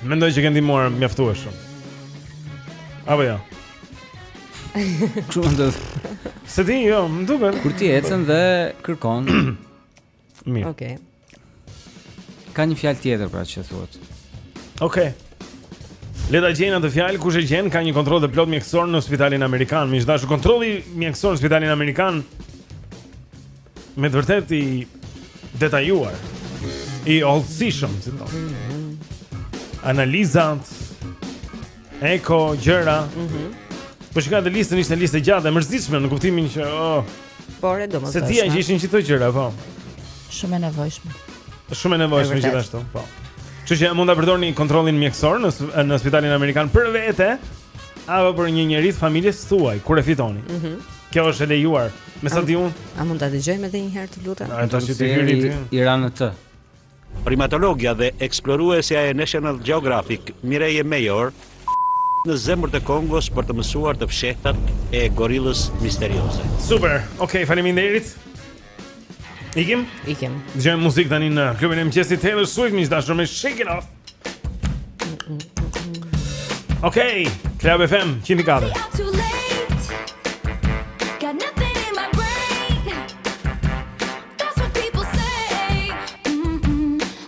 Mendoj që ke ndihmuar mjaftueshëm Apo jo Kështu më të Se ti, jo, më duket Kur ti ecën dhe kërkon Mirë Oke okay. Ka një fjalë tjetër pra që thuat Oke okay. Le ta gjejmë atë fjalë, kush e gjen ka një kontroll të plotë mjekësor në spitalin Amerikan Miq të dashur kontrolli mjekësor në spitalin Amerikan Me të vërtetë i detajuar I hollësishëm si thonë Analizat Eko, gjëra mm -hmm. Po shikoja atë listën ishte listë e gjatë e mërzitshme Në kuptimin që oh, Por e domosdoshme Se ti e di që ishin këto gjëra po. Shumë e nevojshme Shumë e nevojshme gjithashtu po. Kështu që mund ta përdorni kontrollin mjekësor në, në spitalin amerikan për vete Apo për një njeri të familjes tuaj kur e fitoni. Mhm. Mm Kjo është e lejuar. Me sa di unë? A mund ta dëgjojmë edhe një herë të lutem? Ai tash ti hyri ti. Iranë të. Primatologja dhe eksploruesja e National Geographic, Mireille Mayor, në zemër të Kongos për të mësuar të fshehtat e gorillës misterioze. Super. Okej, okay, faleminderit. Ikim? Ikim. Dëgjojmë muzikë tani në klubin e mëngjesit Taylor Swift, miq të dashur me Shake It Off. Okej, okay, Club FM, kimi ka dhe?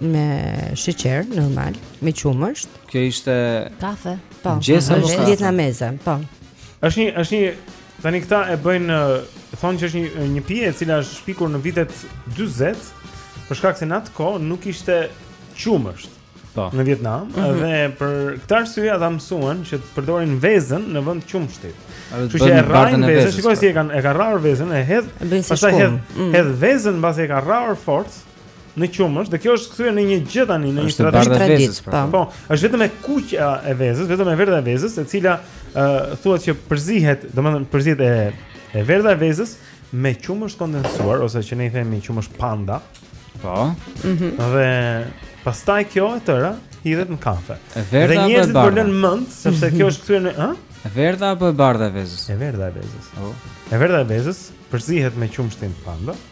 me sheqer normal, me qumësht. Kjo ishte kafe. Po, mëngjes apo kafe. Vietnameze, po. Është një është një tani këta e bëjnë thonë që është një një pije e cila është shpikur në vitet 40 për shkak se në atë kohë nuk ishte qumësht. Po. Në Vietnam mm -hmm. dhe për këtë arsye ata mësuan që të përdorin vezën në vend të qumështit. Kështu që e rrahin vezën, shikoje si e po. kanë e kanë rrahur vezën, e hedh, pastaj hedh, mm. hedh vezën mbasi e kanë rrahur fort. në qumësht dhe kjo është kthyer në një gjë tani në një traditë të vezës. Po. po, është vetëm e kuqja e vezës, vetëm e verdha e vezës, e cila uh, thuhet që përzihet, domethënë përzihet e e verdha e vezës me qumësht të kondensuar ose që ne i themi qumësht panda. Po. Mhm. Mm dhe pastaj kjo e tëra hidhet në kafe. Dhe njerëzit po lënë mend sepse kjo është kthyer në, ha? E verdha apo e bardha e vezës? E verdha e vezës. Po. E verdha e vezës përzihet me qumështin panda.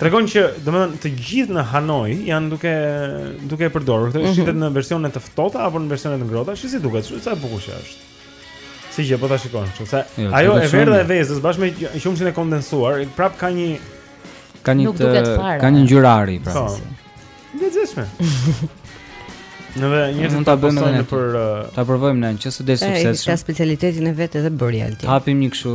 Tregon që, domethënë, të gjithë në Hanoi janë duke duke e përdorur këtë, mm -hmm. shitet në versione të ftohta apo në versione të ngrohta, shi si duket, sa e bukur që është. Si gjë po ta shikosh, kështu se jo, ajo e verdha e vezës bashkë me qumështin e kondensuar, prap ka një ka një ka një ngjyrë ari pra. Po. E shijshme. Ne duhet njëherë ta bëjmë edhe ne për... Uh, ta provojmë ne në qoftë se del sukses shumë. E, i ka specialitetin e vet edhe bërja në tjetë. Hapim një kështu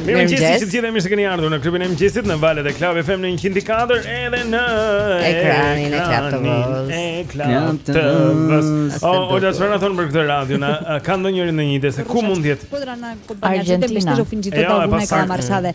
Mirëmëngjes, të gjithë mirë se keni ardhur në klubin e mëngjesit në valët e Club FM në 100.4 edhe në ekranin e Klan TV. E Klan TV. O, o Oda, ça na thonë për këtë radio na ka ndonjëri ndonjë ide se ku mund të jetë? Po dra na kompania që të bësh të lufin gjithë të dalë me kamarë sa dhe.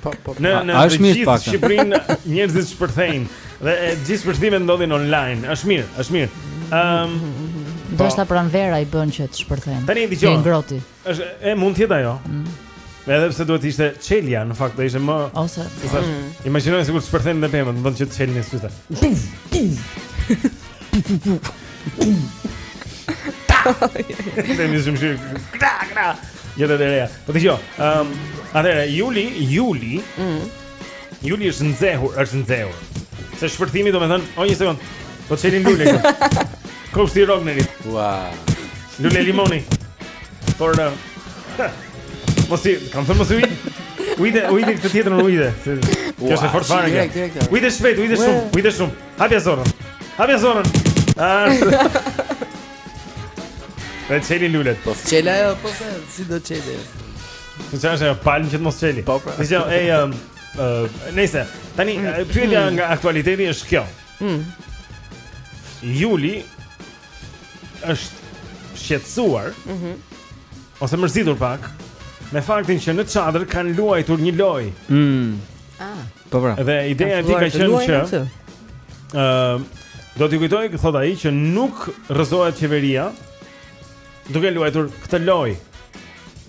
Po, po, po. Në në të gjithë Shqipërinë njerëzit shpërthejnë dhe gjithë shpërthimet ndodhin online. Është mirë, është mirë. Ëm um, do të thuash pranvera i bën që të shpërthejnë. Tani dëgjo. I ngrohti. Edhe mund të jetë ajo. Mm. Edhe pse duhet të ishte çelja, në fakt do ishte më ose. Mm. Imagjino sikur të shpërthejnë në pemë, në vend që të çelin sythe. Ne nisim si gra gra. Jo të reja. Po dëgjo. Ehm, atëherë Juli, Juli. Mhm. Juli është nxehur, është nxehur. Se shpërthimi domethënë, o një sekond. Po çelin lule. Kopshti i Rognerit. Ua. Lule limoni. Por uh, mos i kam thënë mos i ujit. Ujite, ujite këtë tjetrën, ujite. Kjo është fort fare. Ujite shpejt, ujite shumë, ujite shumë. Hapja zorrën. Hapja zorrën. Dhe çeli lulet. Po çel ajo, po se, si do çeli ajo. Po ç'është, palmë që të mos çeli. Po, pra. Në që, ej, um, uh, nejse, tani, mm. pyetja nga aktualiteti është kjo. Mm. Juli është shqetësuar, mm -hmm. ose mërzitur pak, me faktin që në çadër kanë luajtur një lojë. Mm. Ah. Po pra. Dhe ideja e tij ka qenë që ë uh, do t'ju kujtoj thotë ai që nuk rrëzohet qeveria duke luajtur këtë lojë.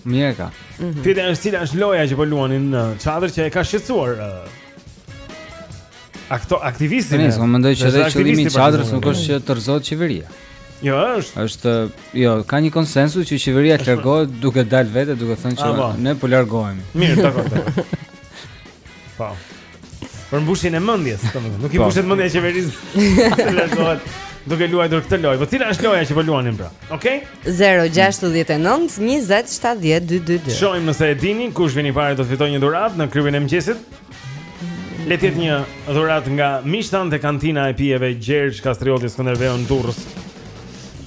Mirë ka. Mm -hmm. Pyetja është cila është loja që po luanin në çadër që e ka shqetësuar uh, aktor aktivistin. Në fakt mendoj që dhe qëllimi i çadrës nuk është që të rrëzohet qeveria. Jo, është. Është, jo, ka një konsensus që qeveria të largohet duke dalë vetë duke thënë që ah, po. ne po largohemi. Mirë, dakord. Po. Për mbushjen e mendjes, domethënë, nuk i po. mbushet mendja e qeverisë. Lëzohet. Duke luajtur këtë lojë. Po cila është loja që po luanin pra? Okej? Okay? 069 20 70 222. Shohim nëse e dini kush vjen i parë do të fitojë një dhuratë në klubin e mëngjesit. Le të jetë një dhuratë nga miqtë tanë te kantina e pijeve Gjergj Kastrioti Skënderbeu në Durrës.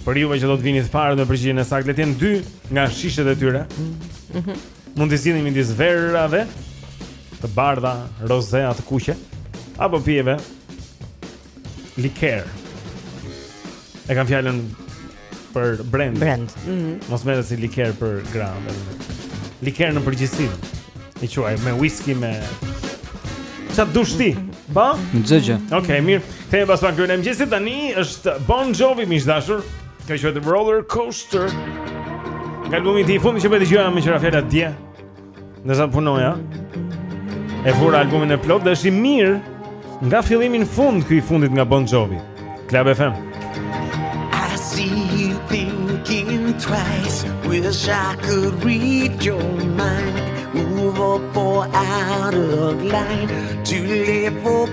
Për juve që do të vini të parë me përgjigjen e saktë, le të jenë dy nga shishet e tyre. Mhm. Mm Mund të zgjidhni midis verave të bardha, roze apo të kuqe, apo pijeve liker. E kam fjalën për brendi. Brendi. Mm -hmm. Mos merret si liker për gra. Liker në përgjithësi. I quaj me whisky me ça dush ti? Ba? Në gjëgjë Okej, okay, mirë Kthehemi pas pak te ora e mëngjesit Tani është Bon Jovi miq të dashur Ka qëtë të roller coaster Nga albumi i tij i fundit që po e dëgjoja meqë ra fjala dje Ndërsa punoja E futa albumin e plot dhe është i mirë Nga fillimi në fund ky i fundit nga Bon Jovi Club FM I see you thinking twice Wish I could read your mind Move up or out of line Too late for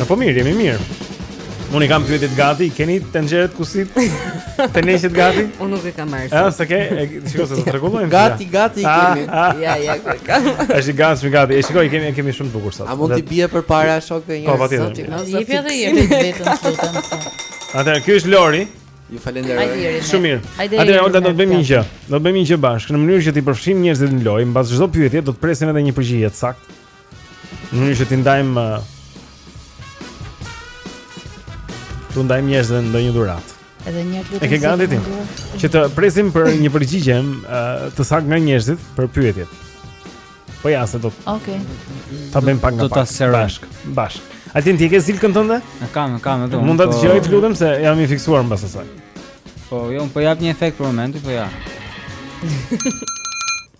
Epo mirë, jemi mirë. Unë i kam pyetjet gati, i keni tenxheret kusitë? Teneqet gati? Unë nuk e kam marrë. Ah, okej. Shikoj se do të rregullojmë. Gati, gati i ah, kemi. Ah. Ja, ja, ka. Është i gati, gati. E shikoj, kemi kemi shumë të bukur sot. A mund t'i bie përpara shokëve një po, sot? Po, jepi edhe jepi vetëm sot. Atëherë, ky është Lori. Ju falenderoj. Shumë mirë. Atëherë, Olga do të bëjmë një gjë. Do të bëjmë një gjë bashkë në mënyrë që t'i përfshijmë njerëzit në lojë, mbas çdo pyetje do të presim edhe një përgjigje të saktë. Në mënyrë që t'i ndajmë T'u ndajmë njerëzve ndonjë dhuratë Edhe një herë E ke gati ti Që të presim për një përgjigje Të saktë nga njerëzit për pyetjet Po ja se do të okay. Ta bëjmë pak nga pak Do të dalë bashkë Bashkë Altin, ti e ke zilkën tënde? E kam, e kam, në do Mund ta po- dëgjoj të lutem se jam i fiksuar mbas asaj Po, jo, më po jap një efekt për momentin, po ja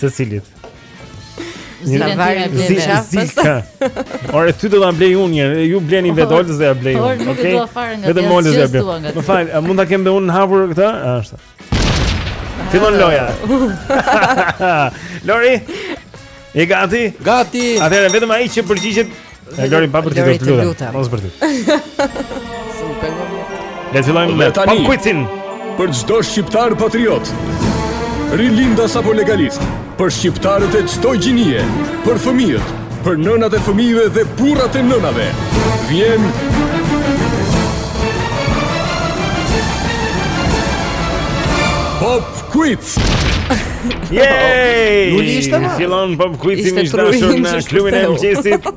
Secilit? Zilka, zilka, zilka. Ore ty do ta blej unë një, ju bleni vetë oh, Oltës dhe ia blej unë. Por nuk e dua fare nga. Vetëm Oltës ia blej. Më fal, a mund ta kem dhe unë hapur këtë? Ashtu. Fillon loja. Lori. Je gati? Gati. Atëherë vetëm ai që përgjigjet E Lori pa bërtit të lutem. lutem. Mos bërtit. Le të fillojmë me pop quizin. Për çdo shqiptar patriot. Rilindas apo legalist. Për shqiptarët e çdo gjinie, për fëmijët, për nënat e fëmijëve dhe burrat e nënave. Vjen Pop Quiz. Yay! Ju miq të dashur. Fillon pop quiz-i miq të dashur në klubin e mëngjesit.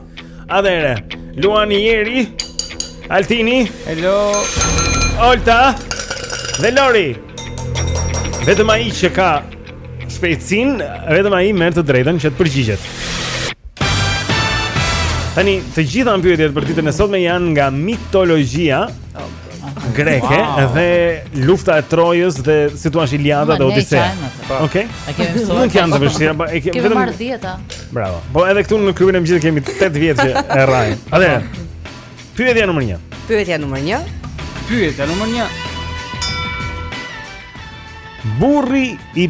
Atëherë, Luani Jeri, Altini, hello. Olta dhe Lori. Vetëm ai që ka shpejtësinë, vetëm ai merr të drejtën që të përgjigjet. Tani, të gjitha pyetjet për ditën e sotme janë nga mitologjia. greke wow. dhe lufta e Trojës dhe si thua Iliada dhe Odisea. Po. Okej. Okay? Nuk janë të vështira, po e kemi vetëm marrë dieta. Bravo. Po edhe këtu në klubin e mëngjesit kemi 8 vjet që e rrahim. Atëherë. Pyetja numër 1. Pyetja numër 1. Pyetja numër 1. Burri i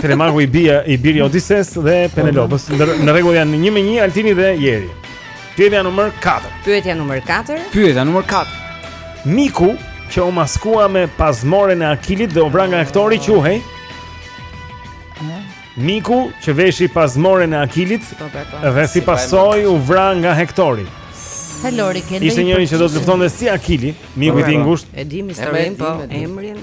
Telemaku i bia i biri Odisesë dhe Penelopës. Në rregull janë 1 me 1 Altini dhe Jeri. Pyetja numër 4. Pyetja numër 4. Pyetja numër 4. Miku që u maskua me parzmoren e Akilit dhe u vra nga Hektori quhej Miku që veshi parzmoren e Akilit po, po, po. dhe si pasojë u vra nga Hektori. Hë Lori, Ishte njëri që do të luftonte si Akili, miku i tij i ngushtë. E dimë historinë, po, emrin.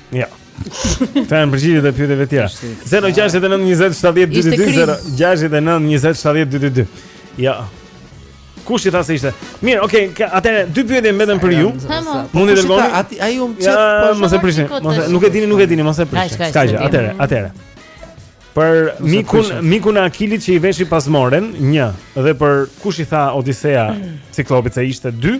Ja. Këto janë përgjigjet e pyetjeve tjera. 069 20 70 222 069 20 70 222. Ja. Kush i tha se ishte? Mirë, okay, atëherë dy pyetje mbetën për ju. Mund t'i dërgoni? Atë ai um çet. Po mos e prishni. Mos e nuk e dini, nuk e dini, mos e prishni. S'ka gjë. Atëherë, atëherë. Për mikun, mikun e Akilit që i veshi parzmoren, një, dhe për kush i tha Odisea, Ciklopit se ishte dy,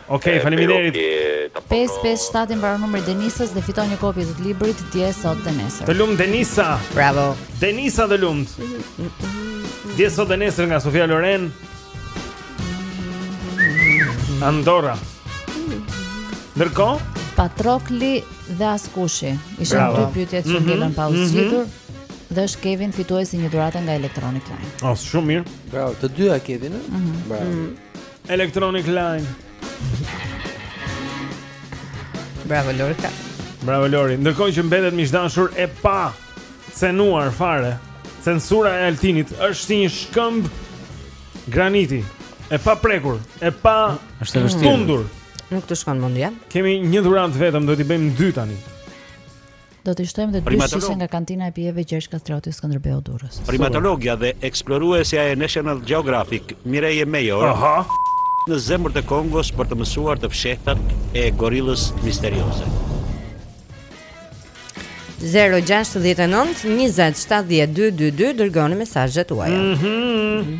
Ok, eh, faleminderit. 557 i mbaron numri i Denisës dhe fiton një kopje të librit dje sot dhe nesër. Të lumtë Denisa. Bravo. Denisa të lumtë. Dje sot dhe nesër nga Sofia Loren. Andorra. Ndërkohë Patrokli dhe Askushi. Ishin dy pyetjet që ngelën mhm, pa mhm. u zgjidhur. Dhe është Kevin fituesi i një dhurate nga Electronic Line. Oh, shumë mirë. Bravo, të dyja Kevin, e? Mhm. Bravo. Electronic Line. Bravo Lori. Bravo Lori. Ndërkohë që mbetet miq të dashur e pacenuar fare. Censura e Altinit është si një shkëmb graniti, e paprekur, e pa është e vështirë. Nuk të shkon mendja. Kemi një dhuratë vetëm, do t'i bëjmë dy tani. Do t'i shtojmë dhe dy shishe nga kantina e pijeve Gjergj Kastrioti Skënderbeu Durrës. Primatologja dhe eksploruesja e National Geographic, Mireya Mayor, në zemër të Kongos për të mësuar të fshehtat e gorilës misterioze. 069 20 70 222 Dërgoni mesazhet tuaja mm -hmm.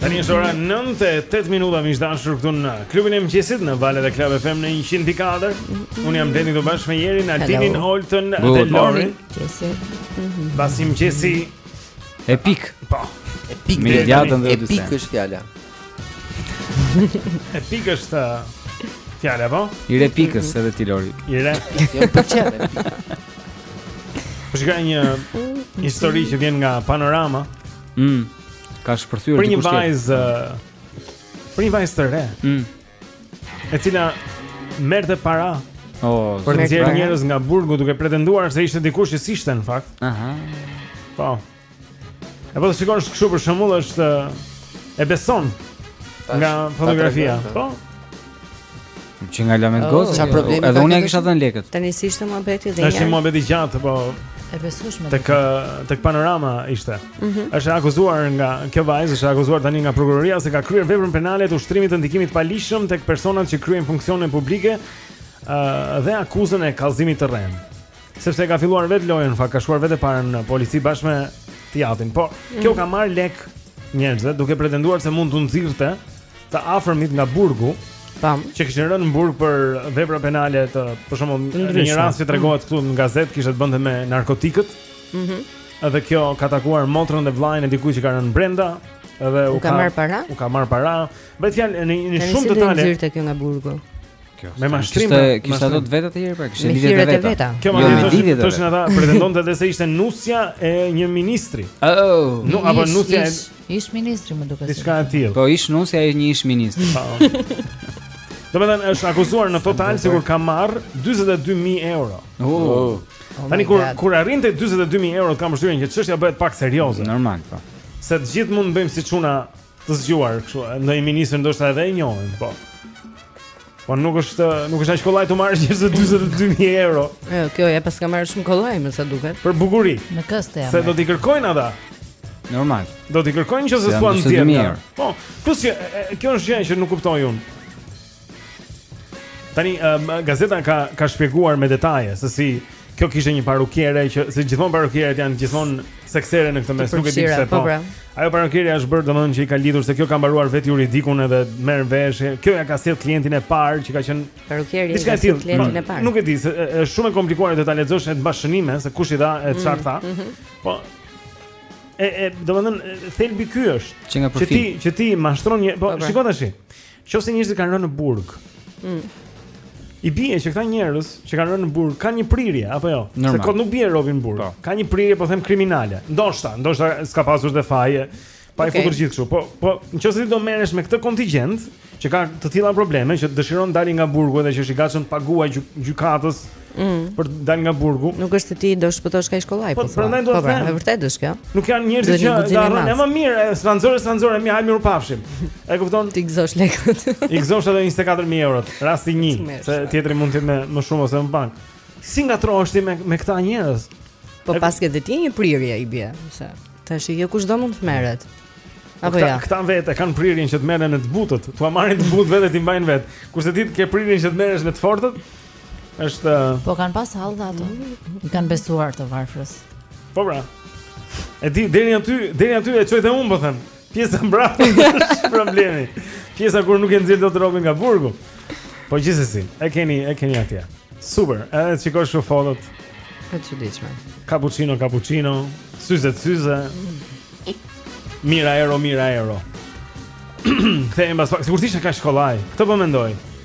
Tani është ora 9:08 minuta miq të dashur këtu në klubin e mëngjesit në valët e Club FM në 104. Unë jam Blendi këtu bashkë me Jerin, Altinin, Oltën dhe Lorin. Mhm. Po mëngjesi. Epik. Po. Epik. Me jetën dhe Epik është fjala. Epik është fjala po? I re pikës edhe ti Lori. I re. Jo po çfarë? Po shikoj një histori që vjen nga Panorama. Mm. Ka shpërthyer diku. Për një vajzë për një vajzë të re. Mm. E cila merrte para Oh, për të nxjerrë njerëz nga burgu duke pretenduar se ishte dikush që s'ishte në fakt. Aha. Po. E po të shikosh kështu për shembull është, e beson nga fotografia. Po. Që nga Lamet oh, Gozi. Edhe unë ja kisha dhënë lekët. Tani si ishte muhabeti dhe ja. Është muhabet i gjatë, po. E besueshme. Tek tek panorama ishte. Mm -hmm. Është e akuzuar nga kjo vajzë, është e akuzuar tani nga prokuroria se ka kryer veprën penale të ushtrimit të ndikimit të paligjshëm tek personat që kryejnë funksione publike, ë uh, dhe akuzën e kallëzimit të rremë. Sepse e ka filluar vetë lojën, në fakt ka shkuar vetë e para në polici bashkë me të atin. Po, mm. kjo u ka marrë lek njerëzve duke pretenduar se mund t'u nxirrte të afërmit nga burgu. Tam. Që kishin rënë në burg për vepra penale të, për shembull, në një rast që tregohet këtu në gazetë kishte të bënte me narkotikët. Mhm. Mm edhe kjo ka takuar motrën dhe vllain e dikujt që ka rënë brenda, edhe u, u ka, ka marrë para. U ka marrë para. Bëhet fjalë në një shumë detale. Në një shumë detale. Kjo. Me mashtrim. Pra, kishte kishte ato të veta të tjera, pra kishte lidhje të veta. veta. Kjo më jo, thotë se thoshin ata pretendonte edhe se ishte nusja e një ministri. Oh, nuk apo nusja e ish ministri më duket. Diçka e tillë. Po ish nusja e një ish ministri. Domethënë është akuzuar në total sikur ka marrë 42000 euro. Oh. Tani kur kur arrin te 42000 euro kam përshtypjen që çështja bëhet pak serioze. Normal po. Se të gjithë mund të bëjmë si çuna Të zgjuar kështu, ndonjë ministër ndoshta edhe e njohim, po. Po nuk është, nuk është aq kollaj t'u marrësh gjithë 42000 euro. Jo, kjo ja paska marrë shumë kollaj, më sa duket. Për bukuri. Në këste jam. Se do t'i kërkojnë ata. Normal. Do t'i kërkojnë nëse s'ua nxjerr. Po, plus që kjo është gjë që nuk kuptoj unë. Tani um, gazeta ka ka shpjeguar me detaje se si kjo kishte një parukiere që si gjithmonë parukieret janë gjithmonë seksere në këtë mes, nuk e di pse po. po. Pra. Ajo parukierja është bërë domethënë që i ka lidhur se kjo ka mbaruar vetë juridikun edhe merr vesh. Kjo ja ka sjellë klientin e parë që ka qenë parukierja e sjell klientin e parë. Nuk e di, se është shumë e komplikuar të ta lexosh në bashkënime se kush i dha e çfarë mm, tha. Mhm. Po. E e domethënë thelbi ky është që nga profili. Që ti që ti mashtron një, po, po pra. shikoj tash. Qoftë se njerëzit kanë rënë në burg. Mm. I bie që këta njerëz që kanë rënë në burg kanë një prirje apo jo? Se kot nuk bie robi në burg. Po. Ka një prirje po them kriminale. Ndoshta, ndoshta s'ka pasur dhe faje. Pa okay. i futur gjithë kështu. Po, po, nqoftë se ti do merresh me këtë kontingjent që ka të tilla probleme që dëshiron të dali nga burgu edhe që është i gatshëm të paguajë gjykatës Mm. Për të dalë nga burgu. Nuk është se ti do shpëtosh kaq kollaj, po. Po, prandaj po, pra, them. Është vërtet është kjo. Nuk janë njerëz që do arrin. Është më mirë, është ranzore, është ranzore, mirupafshim. E kupton? Ti gëzosh lekët. I gëzosh edhe 24000 euro, rasti 1, se tjetri mund të jetë me më shumë ose më pak. Si ngatërrohesh ti me me këta njerëz? Po pas ke vetë një prirje i bie, se tash jo kushdo mund të merret. Po Apo ja. Këta vetë kanë prirjen që të merren me të butët, t'ua marrin të butëve e t'i mbajnë vetë. Kurse ti ke prirjen që të merresh me të fortët, Është Po kanë pas hall dhe ato. I kanë besuar të varfrit. Po pra. E di deri aty, deri aty e çoj dhe un po them. Pjesa mbrapa është problemi. Pjesa kur nuk e nxjerr dot robin nga burgu. Po gjithsesi, e keni, e keni atje. Super. E shikon këto fotot. E çuditshme. Cappuccino, cappuccino, syze, syze. Mijëra euro, mijëra euro. Kthehem pas pak. Sigurisht s'është kaq kollaj. Këtë po mendoj.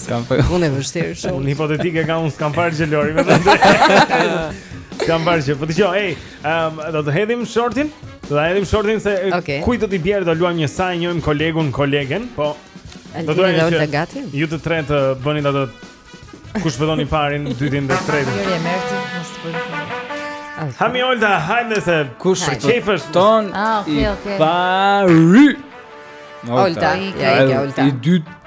S'kam parë. Unë e vështirë shumë. Unë hipotetike e kam, unë s'kam parë që Lori me të S'kam parë që, po të kjo, ej, um, do të hedhim shortin? Do të hedhim shortin se kujt do t'i bjerë do luajmë një sa e njohim kolegun, kolegen, po... Do të dojmë që ju të tre të bëni të ato kush fillon i pari, i dyti dhe i treti. Njëri e merti, mos të përë shumë. Hami Olda, hajnë dhe se kush përqefës ton ah, i pari. Olda, i dytë.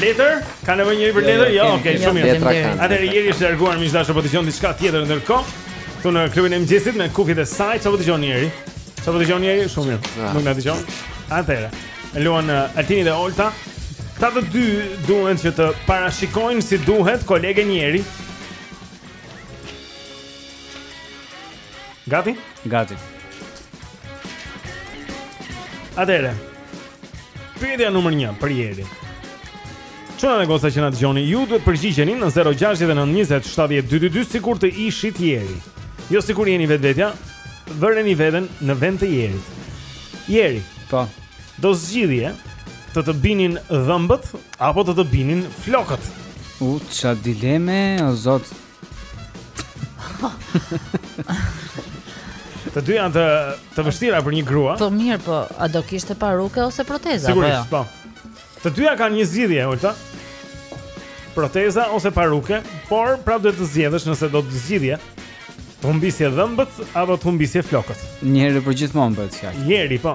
Letër? Ka nevojë njeri për jo, jo, letër? Jo, okay, shumë mirë. Letra kanë. Atëherë Jeri është larguar miq dashur, po dëgjon diçka tjetër ndërkohë. Këtu në klubin e mëngjesit me kufjet e saj, çfarë po dëgjon Jeri? Çfarë po dëgjon Jeri? Shumë mirë. Ah. Nuk na dëgjon. Atëherë, luan uh, Altini dhe Olta. Këta të dy duhet që të parashikojnë si duhet kolegen Jeri. Gati? Gati. Atëherë. Pyetja numër 1 për Jerin. Çuna dhe goca që na dëgjoni? Ju duhet përgjigjeni në 069 20 70 222 sikur të ishit Jeri. Jo sikur jeni vetvetja, vëreni veten në vend të Jerit. Jeri, po. Do zgjidhje të të binin dhëmbët apo të të binin flokët? U ça dileme o zot. Të dy janë të vështira për një grua. Po mirë, po a do kishte parukë ose proteza apo jo? Sigurisht, po. Të dyja kanë një zgjidhje, Olta. Proteza ose parukë, por prapë duhet të zgjedhësh nëse do të zgjidhje. Të humbisje dhëmbët apo të humbisje flokët? Njëherë për gjithmonë bëhet fjalë. Jeri, po.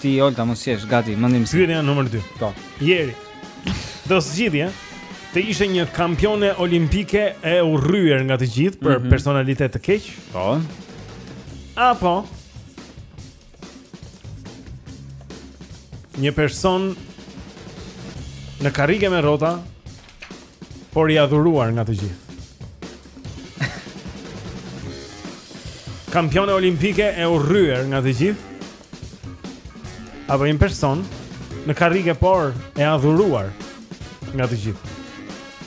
Ti Olta mos jesh gati, mendim se. Pyetja numër 2. Po. Jeri. Do zgjidhje të ishe një kampione olimpike e urryer nga të gjithë për mm -hmm. personalitet të keq. Po. Apo një person në karrige me rrota por i adhuruar nga të gjithë. Kampione olimpike e urryer nga të gjithë. apo një person në karrige por e adhuruar nga të gjithë.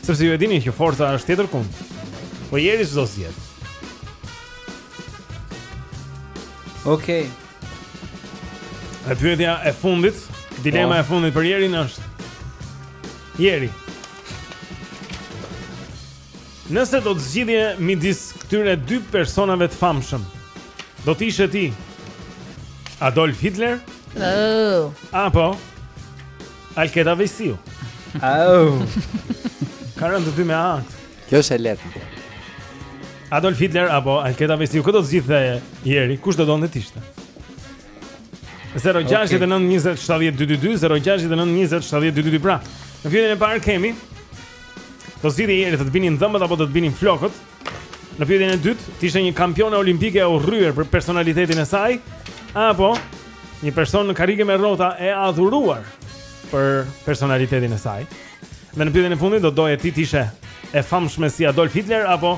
Sepse ju e dini që forca është tjetërkund. Po Jeri ç'do zgjedhë. Okej. Okay. A pyetja e fundit, dilema oh. e fundit për Jerin është Jeri. Nëse do të zgjidhje midis këtyre dy personave të famshëm, do të ishe ti Adolf Hitler? Oh. Apo Alketa Vejsiu? Oh. Ka rënë të dy me A. Kjo është e lehtë. Adolf Hitler apo Alketa Vejsiu, kë do të zgjidhte Jeri, kush do donte të ishte? 0692070222 0692070222 pra. Në pyetjen e parë kemi Do zgjidhte Jeri do t'i binin dhëmbët apo do t'i binin flokët. Në pyetjen e dytë, të ishe një kampione olimpike e urryer për personalitetin e saj apo një person në karrige me rrota e adhuruar për personalitetin e saj. Dhe në pyetjen e fundit do doje ti të ishe e famshme si Adolf Hitler apo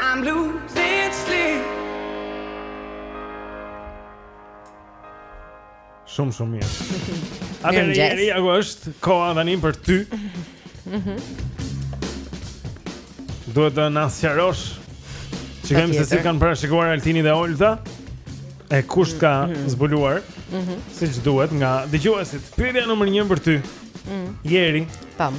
I'm losing sleep Shumë shumë mirë. Atëherë Jeri ja ku është koha tani për ty. Mhm. Duhet të na sqarosh. Shikojmë se si kanë parashikuar Altini dhe Olta. E kush ka mhm. Mhm. zbuluar mhm. siç duhet nga dëgjuesit. Pyetja nr. 1 për ty. Mhm. Jeri. Tam.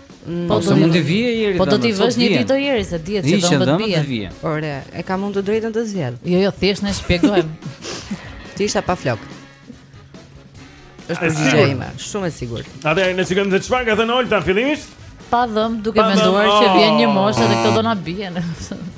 Mm. Po do mund t'i vije Jeri. Po do t'i vësh një ditë Jeri se dihet se do të të bien. Ore, e kam unë të drejtën të zgjedh. Jo, jo, thjesht ne shpjegojm. Të isha pa flokë. Është përgjigjja ime, shumë e sigurt. Atëherë shikojmë se çfarë ka thënë Olta fillimisht? Pa dhëmbë duke menduar që vjen një moshë dhe këto do na bien.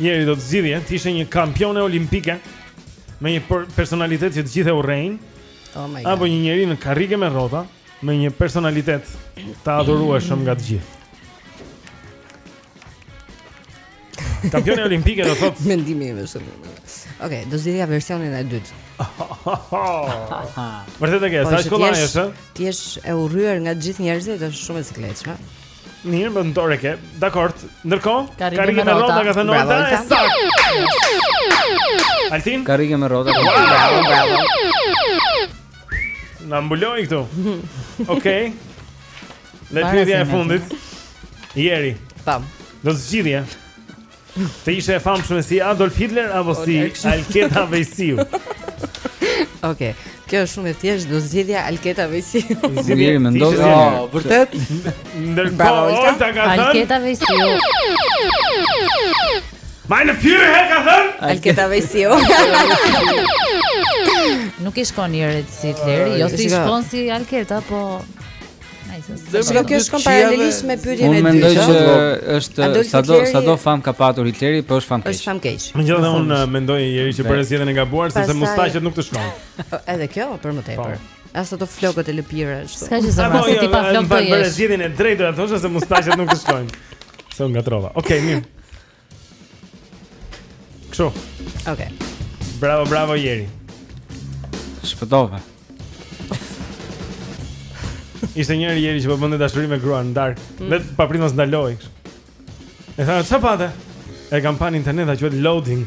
Jeri do të zgjidhje, të ishte një kampione olimpike me një personalitet që të gjithë e urrejnë. Oh my god. Apo një njeri në karrige me rrota me një personalitet të adhurueshëm nga të gjithë. Kampione olimpike do thotë mendimi im është. Okej, do zgjidhja versionin e dytë. Vërtet e ke, sa kollaj është? Ti je e urryer nga të gjithë njerëzit, është shumë e sikletshme. Mirë, mendore ke. Dakor. Ndërkohë, karrige me rrota ka thënë Olta. Altin? Karrige me rrota. Bravo, bravo. Na mbuloi këtu. Okej. Le të vijë e fundit. Jeri. Tam. Do të zgjidhje. Të ishe e famshme si Adolf Hitler apo si Alketa Vejsiu. Okej. Kjo është shumë e thjeshtë, do zgjidhja Alketa Vejsiu. Zgjidhje mendoj. Jo, vërtet. Ndërkohë, Olta ka thënë Alketa Vejsiu. Mein Führer ka thënë Alketa Vejsiu. Nuk i shkon i rëndësit Leri, jo si i shkon si Alketa, po Sepse kjo shkon paralelisht me pyetjen e dytë. Unë mendoj që është sado sado famë ka patur Hitleri, po është famëkeq. Është famëkeq. Megjithatë unë mendoj Jeri që bëre zgjedhjen e gabuar sepse mustaqet nuk të shkon. Edhe kjo për më tepër. Po. As ato flokët e lëpirë ashtu. S'ka, që zemra se ti pa flokë. Bëre zgjedhjen e drejtë do të thoshë se mustaqet nuk të shkojnë. Se e ngatërrova. Okej, mirë. Kështu. Okej. Okay. Bravo, bravo Jeri. Shpëtove. Ishte njëri Jeri që po bënte dashuri me gruan në darkë. Mm. Dhe papritur ndaloi. E tha, "Çfarë pate?" E kam pa në internet, a quhet loading.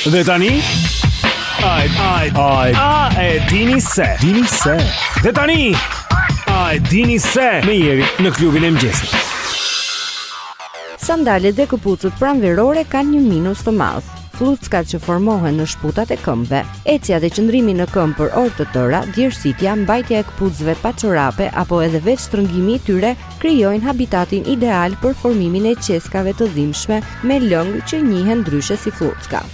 Dhe tani Ai ai ai a e dini se, dini se Dhe tani a e dini se me Jerin në klubin e mëngjesit Sandalet dhe këpucët pranverore kanë një minus të madh flluckat që formohen në shputat e këmbëve. Ecja dhe qëndrimi në këmbë për orë të tëra, djersitja, mbajtja e këpucëve pa çorape apo edhe vetë shtrëngimi i tyre krijojnë habitatin ideal për formimin e qeskave të dhimbshme me lëng që njihen ndryshe si fllucka.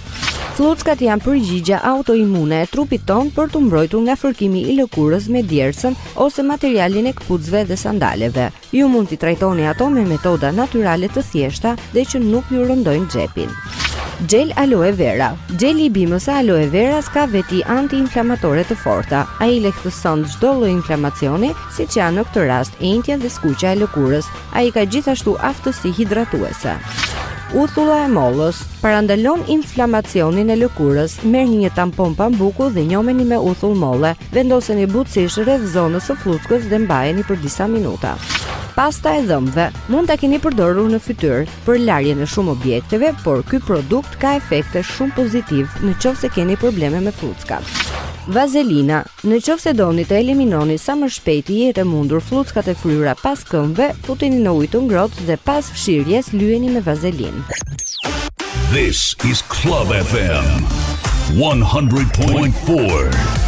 Flluckat janë përgjigja autoimune e trupit tonë për t'u mbrojtur nga fërkimi i lëkurës me djersën ose materialin e këpucëve dhe sandaleve. Ju mund t'i trajtoni ato me metoda natyrale të thjeshta dhe që nuk ju rëndojnë xhepin. Xhel aloe vera. Xheli i bimës së aloe veras ka veti antiinflamatore të forta. Ai lehtëson çdo lloj inflamacioni siç janë në këtë rast enjtja dhe skuqja e lëkurës. Ai ka gjithashtu aftësi hidratuese. Uthulla e mollës parandalon inflamacionin e lëkurës. Merrni një tampon pambuku dhe njomeni me uthull molle. Vendoseni butësisht rreth zonës së flluckës dhe mbajeni për disa minuta. Pasta e dhëmbëve mund ta keni përdorur në fytyrë për larjen e shumë objekteve, por ky produkt ka efekte shumë pozitive në qoftë se keni probleme me flluckat. Vazelina Në qoftë se doni të eliminoni sa më shpejt të jetë e mundur flluckat e fryra pas këmbëve, futini në ujë të ngrohtë dhe pas fshirjes lyeni me vazelinë. This is Club FM 100.4.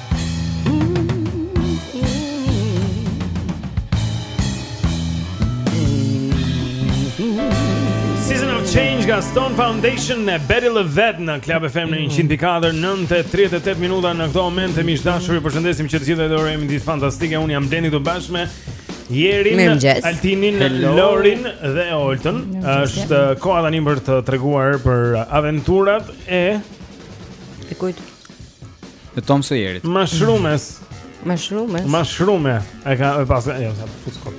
Stone Foundation e Betty LaVette në Club FM në 104 9:38 minuta në këto momente miq të dashur ju përshëndesim që të gjithë dhe ju urojmë ditë fantastike unë jam Blendi këtu bashkë me Jerin, Altinin, Hello. Lorin dhe Oltën. Është koha tani për të treguar për aventurat e e kujt E Tom Sawyerit. Mushrooms. Mushrooms. Mushroome. Ai ka e pas, jo, sa fusko.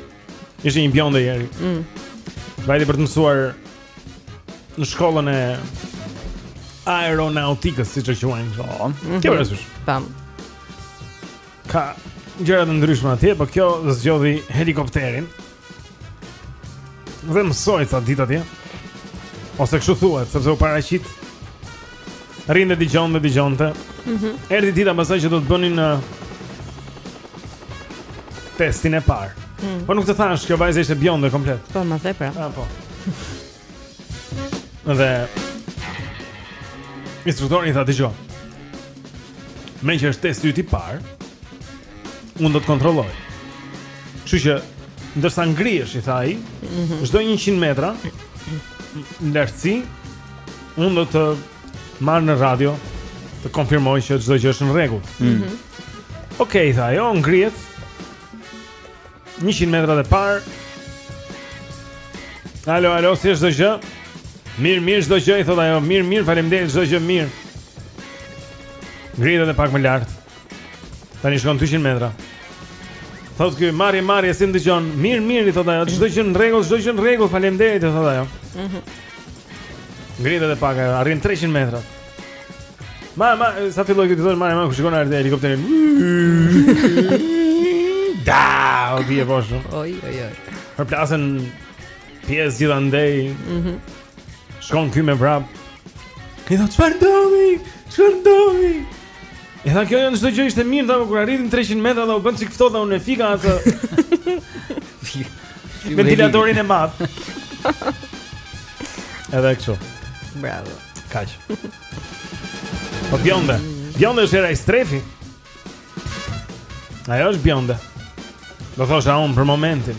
Ishte një bjonde Jeri. Mm. Vajti për të mësuar në shkollën e aeronautikës, siç e quajnë. Po. Mm -hmm. Kjo është. Tam. Ka gjëra të ndryshme atje, por kjo zgjodhi helikopterin. Dhe mësoi ca ditë atje. Ose kështu thuhet, sepse u paraqit. Rrinte dëgjonte dhe dëgjonte. Mhm. Mm Erdhi dita pastaj që do të bënin uh, testin e parë. Mm. Po nuk të thashë, kjo vajza ishte bjonde komplet. Po më the pra. Ah, po. dhe Instruktori i tha dëgjo. Meqë është testi yt i parë, Unë do të kontrolloj. Kështu që ndërsa ngrihesh i tha ai, mhm. çdo mm -hmm. 100 metra në lartësi, unë do të marr në radio të konfirmoj që çdo gjë është në rregull. Mm -hmm. Okej, okay, tha ajo, ngrihet. 100 metrat e parë. Alo, alo, si është çdo gjë? Mirë, mirë çdo gjë, i thotë ajo. Mirë, mirë, faleminderit çdo gjë mirë. Ngrihet edhe pak më lart. Tani shkon 200 metra. Thotë ky Mari Mari a më dëgjon. Mirë, mirë i thotë ajo. Çdo gjë në rregull, çdo gjë në rregull. Faleminderit i thotë ajo. Mhm. Ngrihet edhe pak ajo, arrin 300 metra. Ma, ma, sa filloi ky të thonte, Mari, ma, kur shikon edhe helikopterin. Da, po bie poshtë. Oj, oj, oj. Përplaset pjesë gjithë andej. Mhm. Shkon ky me vrap. I thotë çfarë ndodhi? Çfarë ndodhi? E tha kjo ja çdo gjë ishte mirë tha kur arritin 300 metra dhe u bën çik ftohtë unë fika atë. Ventilatorin e madh. Edhe kështu. Bravo. Kaq. Po bionde. Bionde është era i strefi. Ajo është bionde. Do thosha unë për momentin.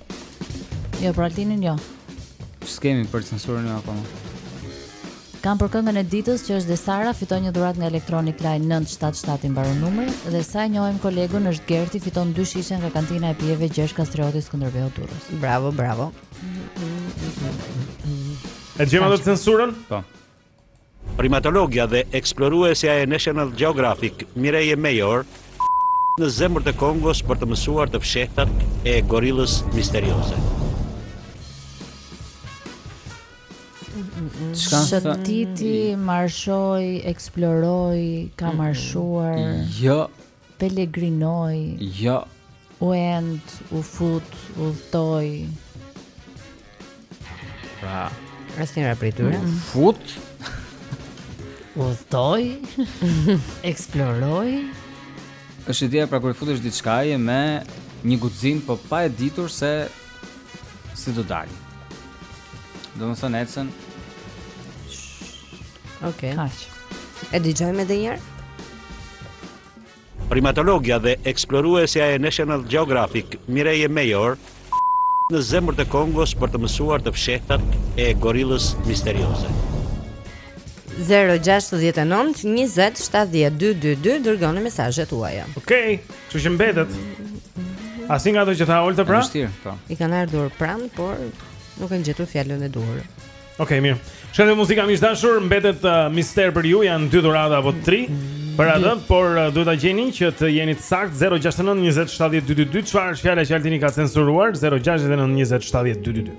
Jo, për Altinin jo. S'kemi për censurën jo akoma. Kam për këngën e ditës që është Desara fiton një dhuratë nga Electronic Line 977 i mbaron numri dhe sa e njohim kolegun është Gerti fiton dy shishe nga kantina e pijeve Gjergj Kastrioti Skënderbeu Durrës. Bravo, bravo. E gjejmë atë censurën? Po. Primatologja dhe eksploruesja e National Geographic, Mireya Mayor, në zemër të Kongos për të mësuar të fshehtat e gorillës misterioze. Çka? Shëtiti, marshoi, eksploroi, ka marshuar. Jo, Pelegrinoi. Jo. U end, u fut, udhëtoi. Pra, asnjëra prej tyre. U fut. Udhëtoi. Eksploroi. Është ideja pra kur futesh diçka e me një guxim, po pa e ditur se si do dalë. Domethënë ecën. Ok. Kaq. E dëgjojmë edhe një herë. Primatologja dhe eksploruesja e National Geographic, Mireya Mayor, në zemër të Kongos për të mësuar të fshehtat e gorillës misterioze. 069-20-70-222 Dërgoni mesazhet tuaja Okej, okay, kështu që mbetet Asnjë nga ato që tha Olta pra? Vështirë, po I kanë ardhur pranë, por nuk kanë gjetur fjallën e duhur Okej, okay, mirë Shkojmë te muzika miq të dashur, mbetet uh, mister për ju Janë dy dhurata apo tri Për atë, por uh, duhet ta gjeni që të jeni të saktë 069-20-70-222 Çfarë është fjala që Altini ka censuruar 069-20-70-222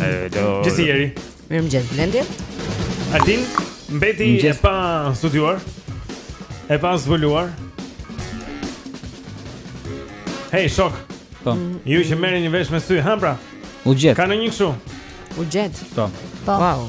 Hello. Gjithsesi jeri. Mirëmëngjes Blendi. Altin, mbeti e pastudiuar. E pazbuluar. Hey, shok. Po. Mm. Ju që merrni një vesh me sy, ha pra. U gjet. Ka ndonjë kështu? U gjet. Po. Po. Wow.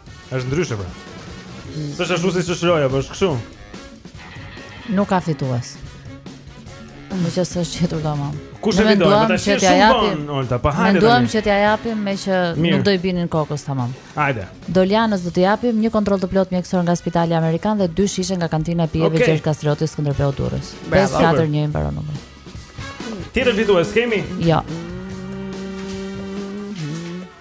Është ndryshe pra. S'është ashtu siç shkroja, po është kështu? Nuk ka fitues. Meqë s'është qëtur do mamë. Kush e fitoi, më të shqe shumë bon, Olta, pa hajde të një. Menduam që t'ia japim meqë Mirë. nuk do i binin kokës të mamë. Hajde. Doljanës do t'i japim një kontrol të plotë mjekësor nga spitali Amerikan dhe dy shishe nga kantina e pijeve okay. Gjergj Kastrioti Skënderbeu Durrës. Bravo. 541 i mbaron numri. Tjetër fitues kemi? Jo.